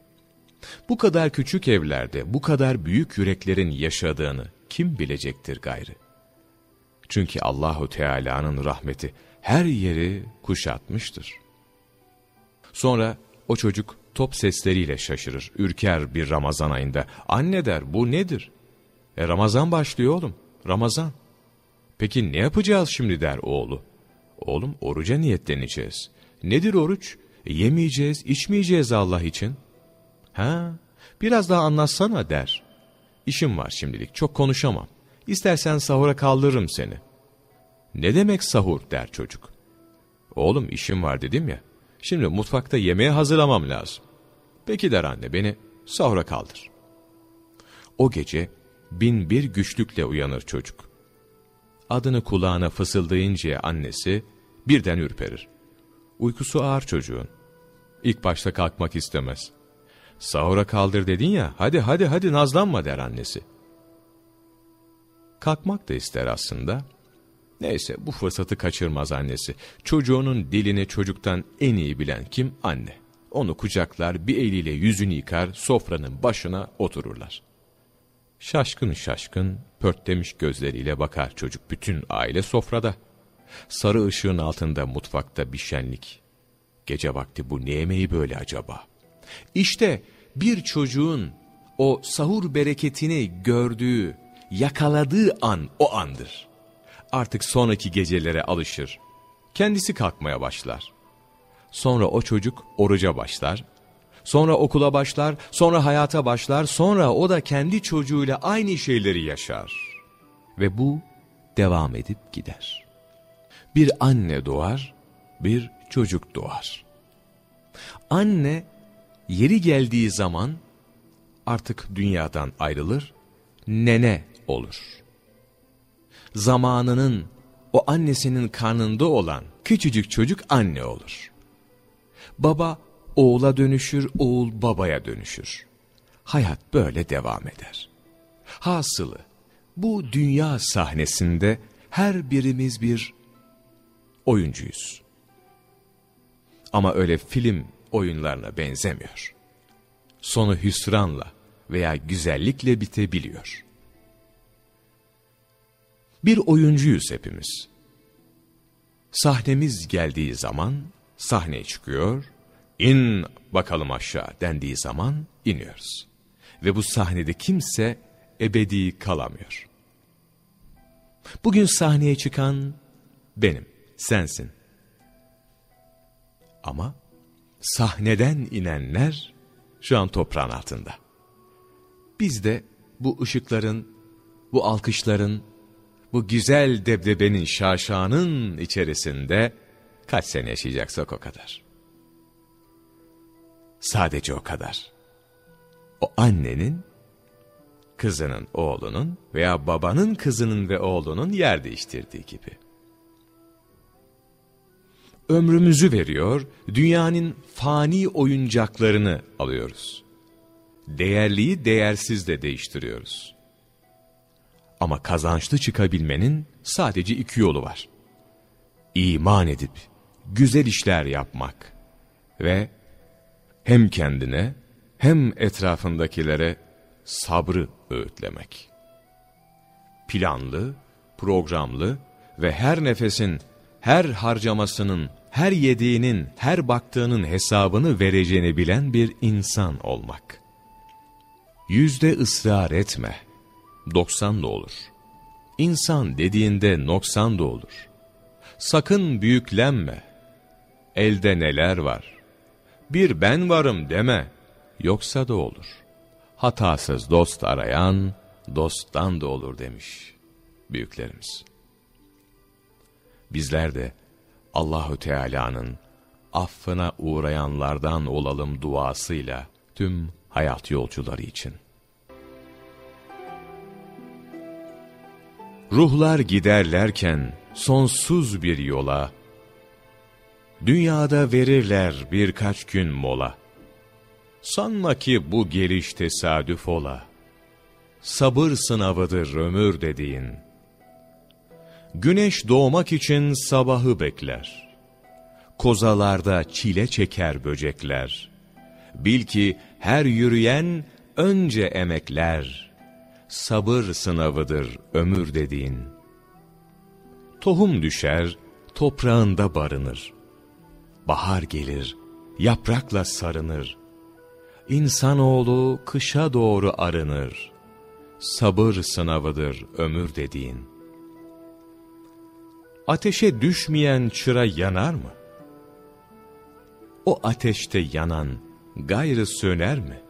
Bu kadar küçük evlerde bu kadar büyük yüreklerin yaşadığını kim bilecektir gayrı? Çünkü Allahu Teala'nın rahmeti her yeri kuşatmıştır. Sonra o çocuk top sesleriyle şaşırır, ürker bir Ramazan ayında. Anne der bu nedir? E Ramazan başlıyor oğlum, Ramazan. Peki ne yapacağız şimdi der oğlu. Oğlum oruca niyetleneceğiz. Nedir oruç? Yemeyeceğiz, içmeyeceğiz Allah için. Ha, biraz daha anlatsana der. İşim var şimdilik, çok konuşamam. İstersen sahura kaldırırım seni. Ne demek sahur der çocuk. Oğlum işim var dedim ya. Şimdi mutfakta yemeği hazırlamam lazım. Peki der anne beni sahura kaldır. O gece bin bir güçlükle uyanır çocuk. Adını kulağına fısıldayınca annesi birden ürperir. Uykusu ağır çocuğun. İlk başta kalkmak istemez. Sahura kaldır dedin ya, hadi hadi hadi nazlanma der annesi. Kalkmak da ister aslında. Neyse bu fırsatı kaçırmaz annesi. Çocuğunun dilini çocuktan en iyi bilen kim? Anne. Onu kucaklar, bir eliyle yüzünü yıkar, sofranın başına otururlar. Şaşkın şaşkın, pörtlemiş gözleriyle bakar çocuk bütün aile sofrada. Sarı ışığın altında mutfakta bir şenlik. Gece vakti bu ne yemeği böyle acaba? İşte bir çocuğun o sahur bereketini gördüğü, yakaladığı an o andır. Artık sonraki gecelere alışır. Kendisi kalkmaya başlar. Sonra o çocuk oruca başlar. Sonra okula başlar, sonra hayata başlar, sonra o da kendi çocuğuyla aynı şeyleri yaşar. Ve bu devam edip gider. Bir anne doğar, bir çocuk doğar. Anne yeri geldiği zaman artık dünyadan ayrılır, nene olur. Zamanının o annesinin karnında olan küçücük çocuk anne olur. Baba oğula dönüşür, oğul babaya dönüşür. Hayat böyle devam eder. Hasılı bu dünya sahnesinde her birimiz bir oyuncuyuz. Ama öyle film oyunlarına benzemiyor. Sonu hüsranla veya güzellikle bitebiliyor. Bir oyuncuyuz hepimiz. Sahnemiz geldiği zaman sahneye çıkıyor, in bakalım aşağı dendiği zaman iniyoruz. Ve bu sahnede kimse ebedi kalamıyor. Bugün sahneye çıkan benim, sensin. Ama sahneden inenler şu an toprağın altında. Biz de bu ışıkların, bu alkışların, bu güzel debdebenin şaşanın içerisinde kaç sene yaşayacaksak o kadar. Sadece o kadar. O annenin, kızının, oğlunun veya babanın kızının ve oğlunun yer değiştirdiği gibi ömrümüzü veriyor, dünyanın fani oyuncaklarını alıyoruz. değerliyi değersiz de değiştiriyoruz. Ama kazançlı çıkabilmenin sadece iki yolu var. İman edip güzel işler yapmak ve hem kendine hem etrafındakilere sabrı öğütlemek. Planlı, programlı ve her nefesin, her harcamasının, her yediğinin, her baktığının hesabını vereceğini bilen bir insan olmak. Yüzde ısrar etme, doksan da olur. İnsan dediğinde noksan da olur. Sakın büyüklenme, elde neler var. Bir ben varım deme, yoksa da olur. Hatasız dost arayan, dosttan da olur demiş büyüklerimiz. Bizler de Allahü Teala'nın affına uğrayanlardan olalım duasıyla tüm hayat yolcuları için. Ruhlar giderlerken sonsuz bir yola, Dünyada verirler birkaç gün mola. Sanma ki bu geliş tesadüf ola. Sabır sınavıdır ömür dediğin. Güneş doğmak için sabahı bekler. Kozalarda çile çeker böcekler. Bil ki her yürüyen önce emekler. Sabır sınavıdır ömür dediğin. Tohum düşer, toprağında barınır. Bahar gelir, yaprakla sarınır. İnsanoğlu kışa doğru arınır. Sabır sınavıdır ömür dediğin. Ateşe düşmeyen çıra yanar mı? O ateşte yanan gayrı söner mi?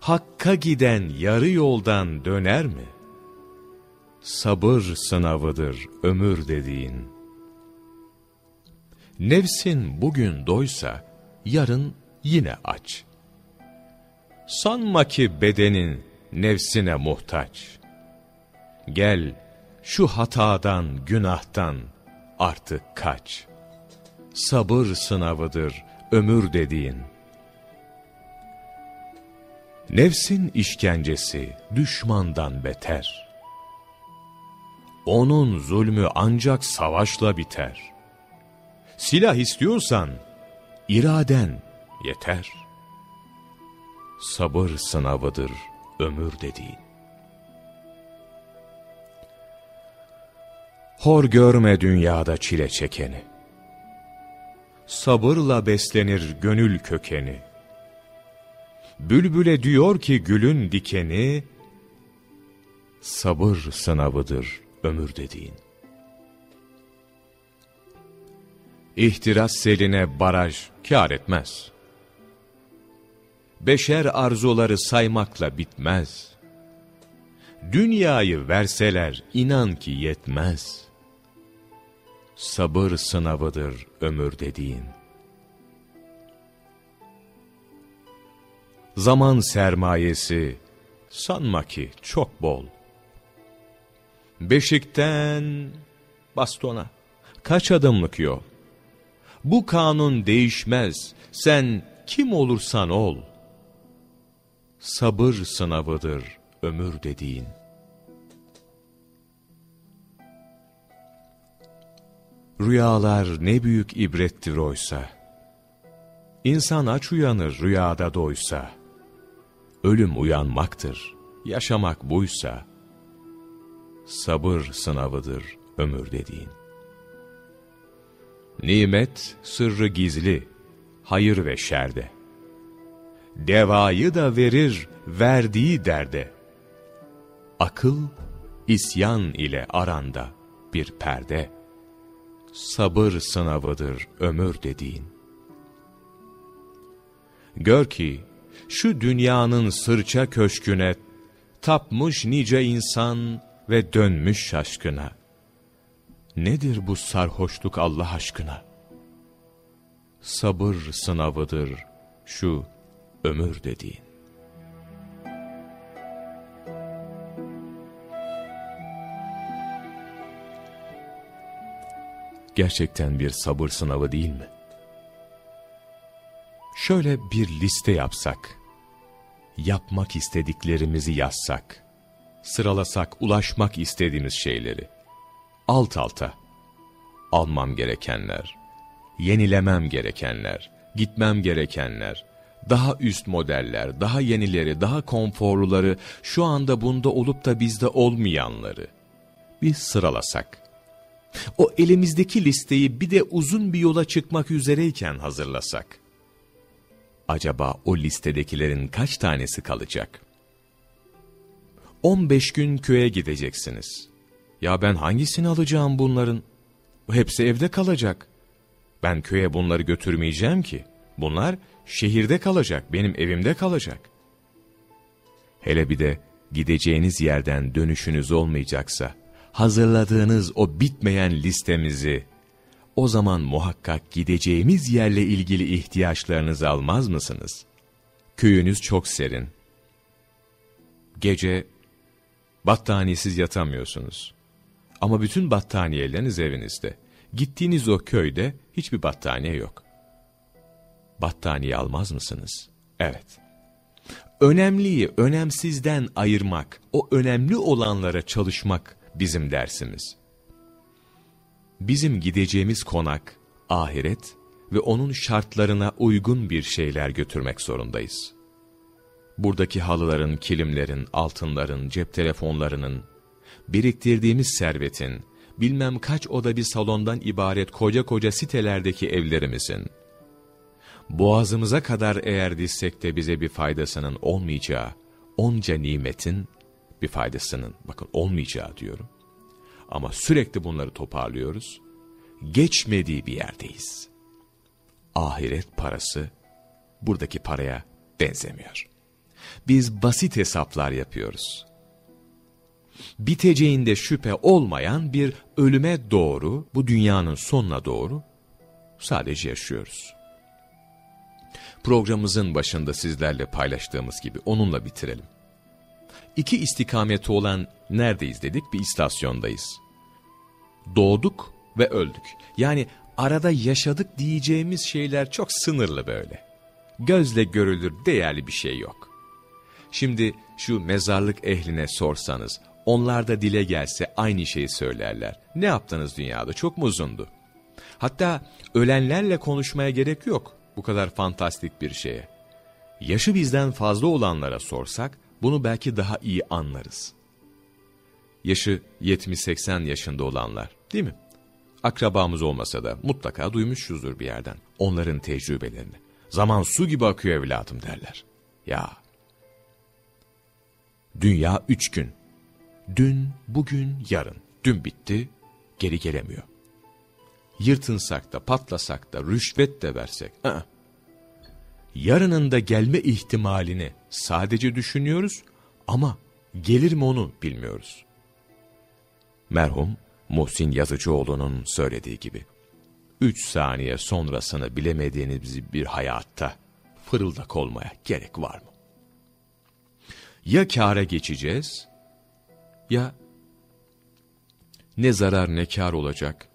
Hakka giden yarı yoldan döner mi? Sabır sınavıdır ömür dediğin. Nefsin bugün doysa, yarın yine aç. Sanma ki bedenin nefsine muhtaç. Gel, şu hatadan, günahtan artık kaç. Sabır sınavıdır ömür dediğin. Nefsin işkencesi düşmandan beter. Onun zulmü ancak savaşla biter. Silah istiyorsan iraden yeter. Sabır sınavıdır ömür dediğin. Hor görme dünyada çile çekeni. Sabırla beslenir gönül kökeni. Bülbüle diyor ki gülün dikeni, sabır sınavıdır ömür dediğin. İhtiras seline baraj kâr etmez. Beşer arzuları saymakla bitmez. Dünyayı verseler inan ki yetmez. Sabır sınavıdır ömür dediğin. Zaman sermayesi sanma ki çok bol. Beşikten bastona kaç adımlık yol? Bu kanun değişmez. Sen kim olursan ol. Sabır sınavıdır ömür dediğin. Rüyalar ne büyük ibrettir oysa. İnsan aç uyanır rüyada doysa. Ölüm uyanmaktır, yaşamak buysa. Sabır sınavıdır ömür dediğin. Nimet sırrı gizli, hayır ve şerde. Devayı da verir verdiği derde. Akıl, isyan ile aranda bir perde. Sabır sınavıdır ömür dediğin. Gör ki, şu dünyanın sırça köşküne, tapmış nice insan ve dönmüş şaşkına. Nedir bu sarhoşluk Allah aşkına? Sabır sınavıdır şu ömür dediğin. Gerçekten bir sabır sınavı değil mi? Şöyle bir liste yapsak, yapmak istediklerimizi yazsak, sıralasak ulaşmak istediğimiz şeyleri, alt alta, almam gerekenler, yenilemem gerekenler, gitmem gerekenler, daha üst modeller, daha yenileri, daha konforluları, şu anda bunda olup da bizde olmayanları bir sıralasak. O elimizdeki listeyi bir de uzun bir yola çıkmak üzereyken hazırlasak. Acaba o listedekilerin kaç tanesi kalacak? 15 gün köye gideceksiniz. Ya ben hangisini alacağım bunların? Hepsi evde kalacak. Ben köye bunları götürmeyeceğim ki. Bunlar şehirde kalacak, benim evimde kalacak. Hele bir de gideceğiniz yerden dönüşünüz olmayacaksa, hazırladığınız o bitmeyen listemizi, o zaman muhakkak gideceğimiz yerle ilgili ihtiyaçlarınızı almaz mısınız? Köyünüz çok serin. Gece battaniyesiz yatamıyorsunuz. Ama bütün battaniyeleriniz evinizde. Gittiğiniz o köyde hiçbir battaniye yok. Battaniye almaz mısınız? Evet. Önemliyi önemsizden ayırmak, o önemli olanlara çalışmak bizim dersimiz. Bizim gideceğimiz konak, ahiret ve onun şartlarına uygun bir şeyler götürmek zorundayız. Buradaki halıların, kilimlerin, altınların, cep telefonlarının, biriktirdiğimiz servetin, bilmem kaç oda bir salondan ibaret koca koca sitelerdeki evlerimizin, boğazımıza kadar eğer dizsek de bize bir faydasının olmayacağı, onca nimetin bir faydasının, bakın olmayacağı diyorum. Ama sürekli bunları toparlıyoruz. Geçmediği bir yerdeyiz. Ahiret parası buradaki paraya benzemiyor. Biz basit hesaplar yapıyoruz. Biteceğinde şüphe olmayan bir ölüme doğru, bu dünyanın sonuna doğru sadece yaşıyoruz. Programımızın başında sizlerle paylaştığımız gibi onunla bitirelim. İki istikameti olan neredeyiz dedik? Bir istasyondayız. Doğduk ve öldük. Yani arada yaşadık diyeceğimiz şeyler çok sınırlı böyle. Gözle görülür değerli bir şey yok. Şimdi şu mezarlık ehline sorsanız, onlar da dile gelse aynı şeyi söylerler. Ne yaptınız dünyada? Çok mu uzundu? Hatta ölenlerle konuşmaya gerek yok bu kadar fantastik bir şeye. Yaşı bizden fazla olanlara sorsak, bunu belki daha iyi anlarız. Yaşı 70-80 yaşında olanlar, değil mi? Akrabamız olmasa da mutlaka duymuşuzdur bir yerden onların tecrübelerini. Zaman su gibi akıyor evladım derler. Ya. Dünya üç gün. Dün, bugün, yarın. Dün bitti, geri gelemiyor. Yırtınsak da, patlasak da, rüşvet de versek. Aa, yarının da gelme ihtimalini sadece düşünüyoruz ama gelir mi onu bilmiyoruz. Merhum Muhsin Yazıcıoğlu'nun söylediği gibi, üç saniye sonrasını bilemediğiniz bir hayatta fırıldak olmaya gerek var mı? Ya kâra geçeceğiz, ya ne zarar ne kâr olacak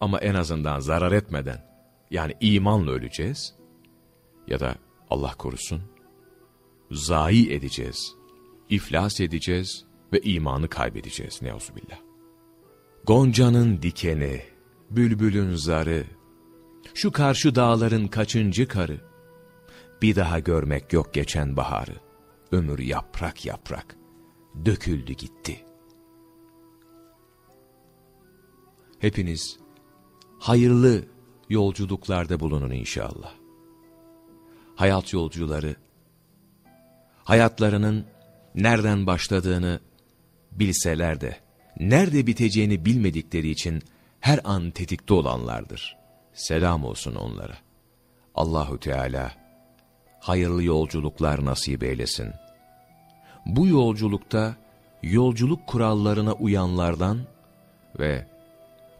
ama en azından zarar etmeden, yani imanla öleceğiz, ya da Allah korusun, zayi edeceğiz, iflas edeceğiz ve imanı kaybedeceğiz neuzubillah. Gonca'nın dikeni, bülbülün zarı, şu karşı dağların kaçıncı karı, bir daha görmek yok geçen baharı, ömür yaprak yaprak, döküldü gitti. Hepiniz hayırlı yolculuklarda bulunun inşallah hayat yolcuları, hayatlarının nereden başladığını bilseler de, nerede biteceğini bilmedikleri için her an tetikte olanlardır. Selam olsun onlara. Allahu Teala hayırlı yolculuklar nasip eylesin. Bu yolculukta yolculuk kurallarına uyanlardan ve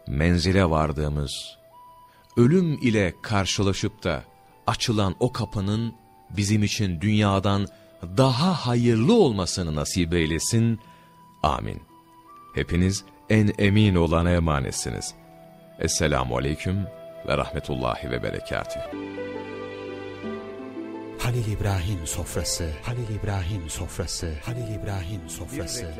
menzile vardığımız, ölüm ile karşılaşıp da açılan o kapının bizim için dünyadan daha hayırlı olmasını nasip eylesin. Amin. Hepiniz en emin olana emanetsiniz. Esselamu Aleyküm ve Rahmetullahi ve Berekatühü. Halil İbrahim sofrası, Halil İbrahim sofrası, Halil İbrahim sofrası.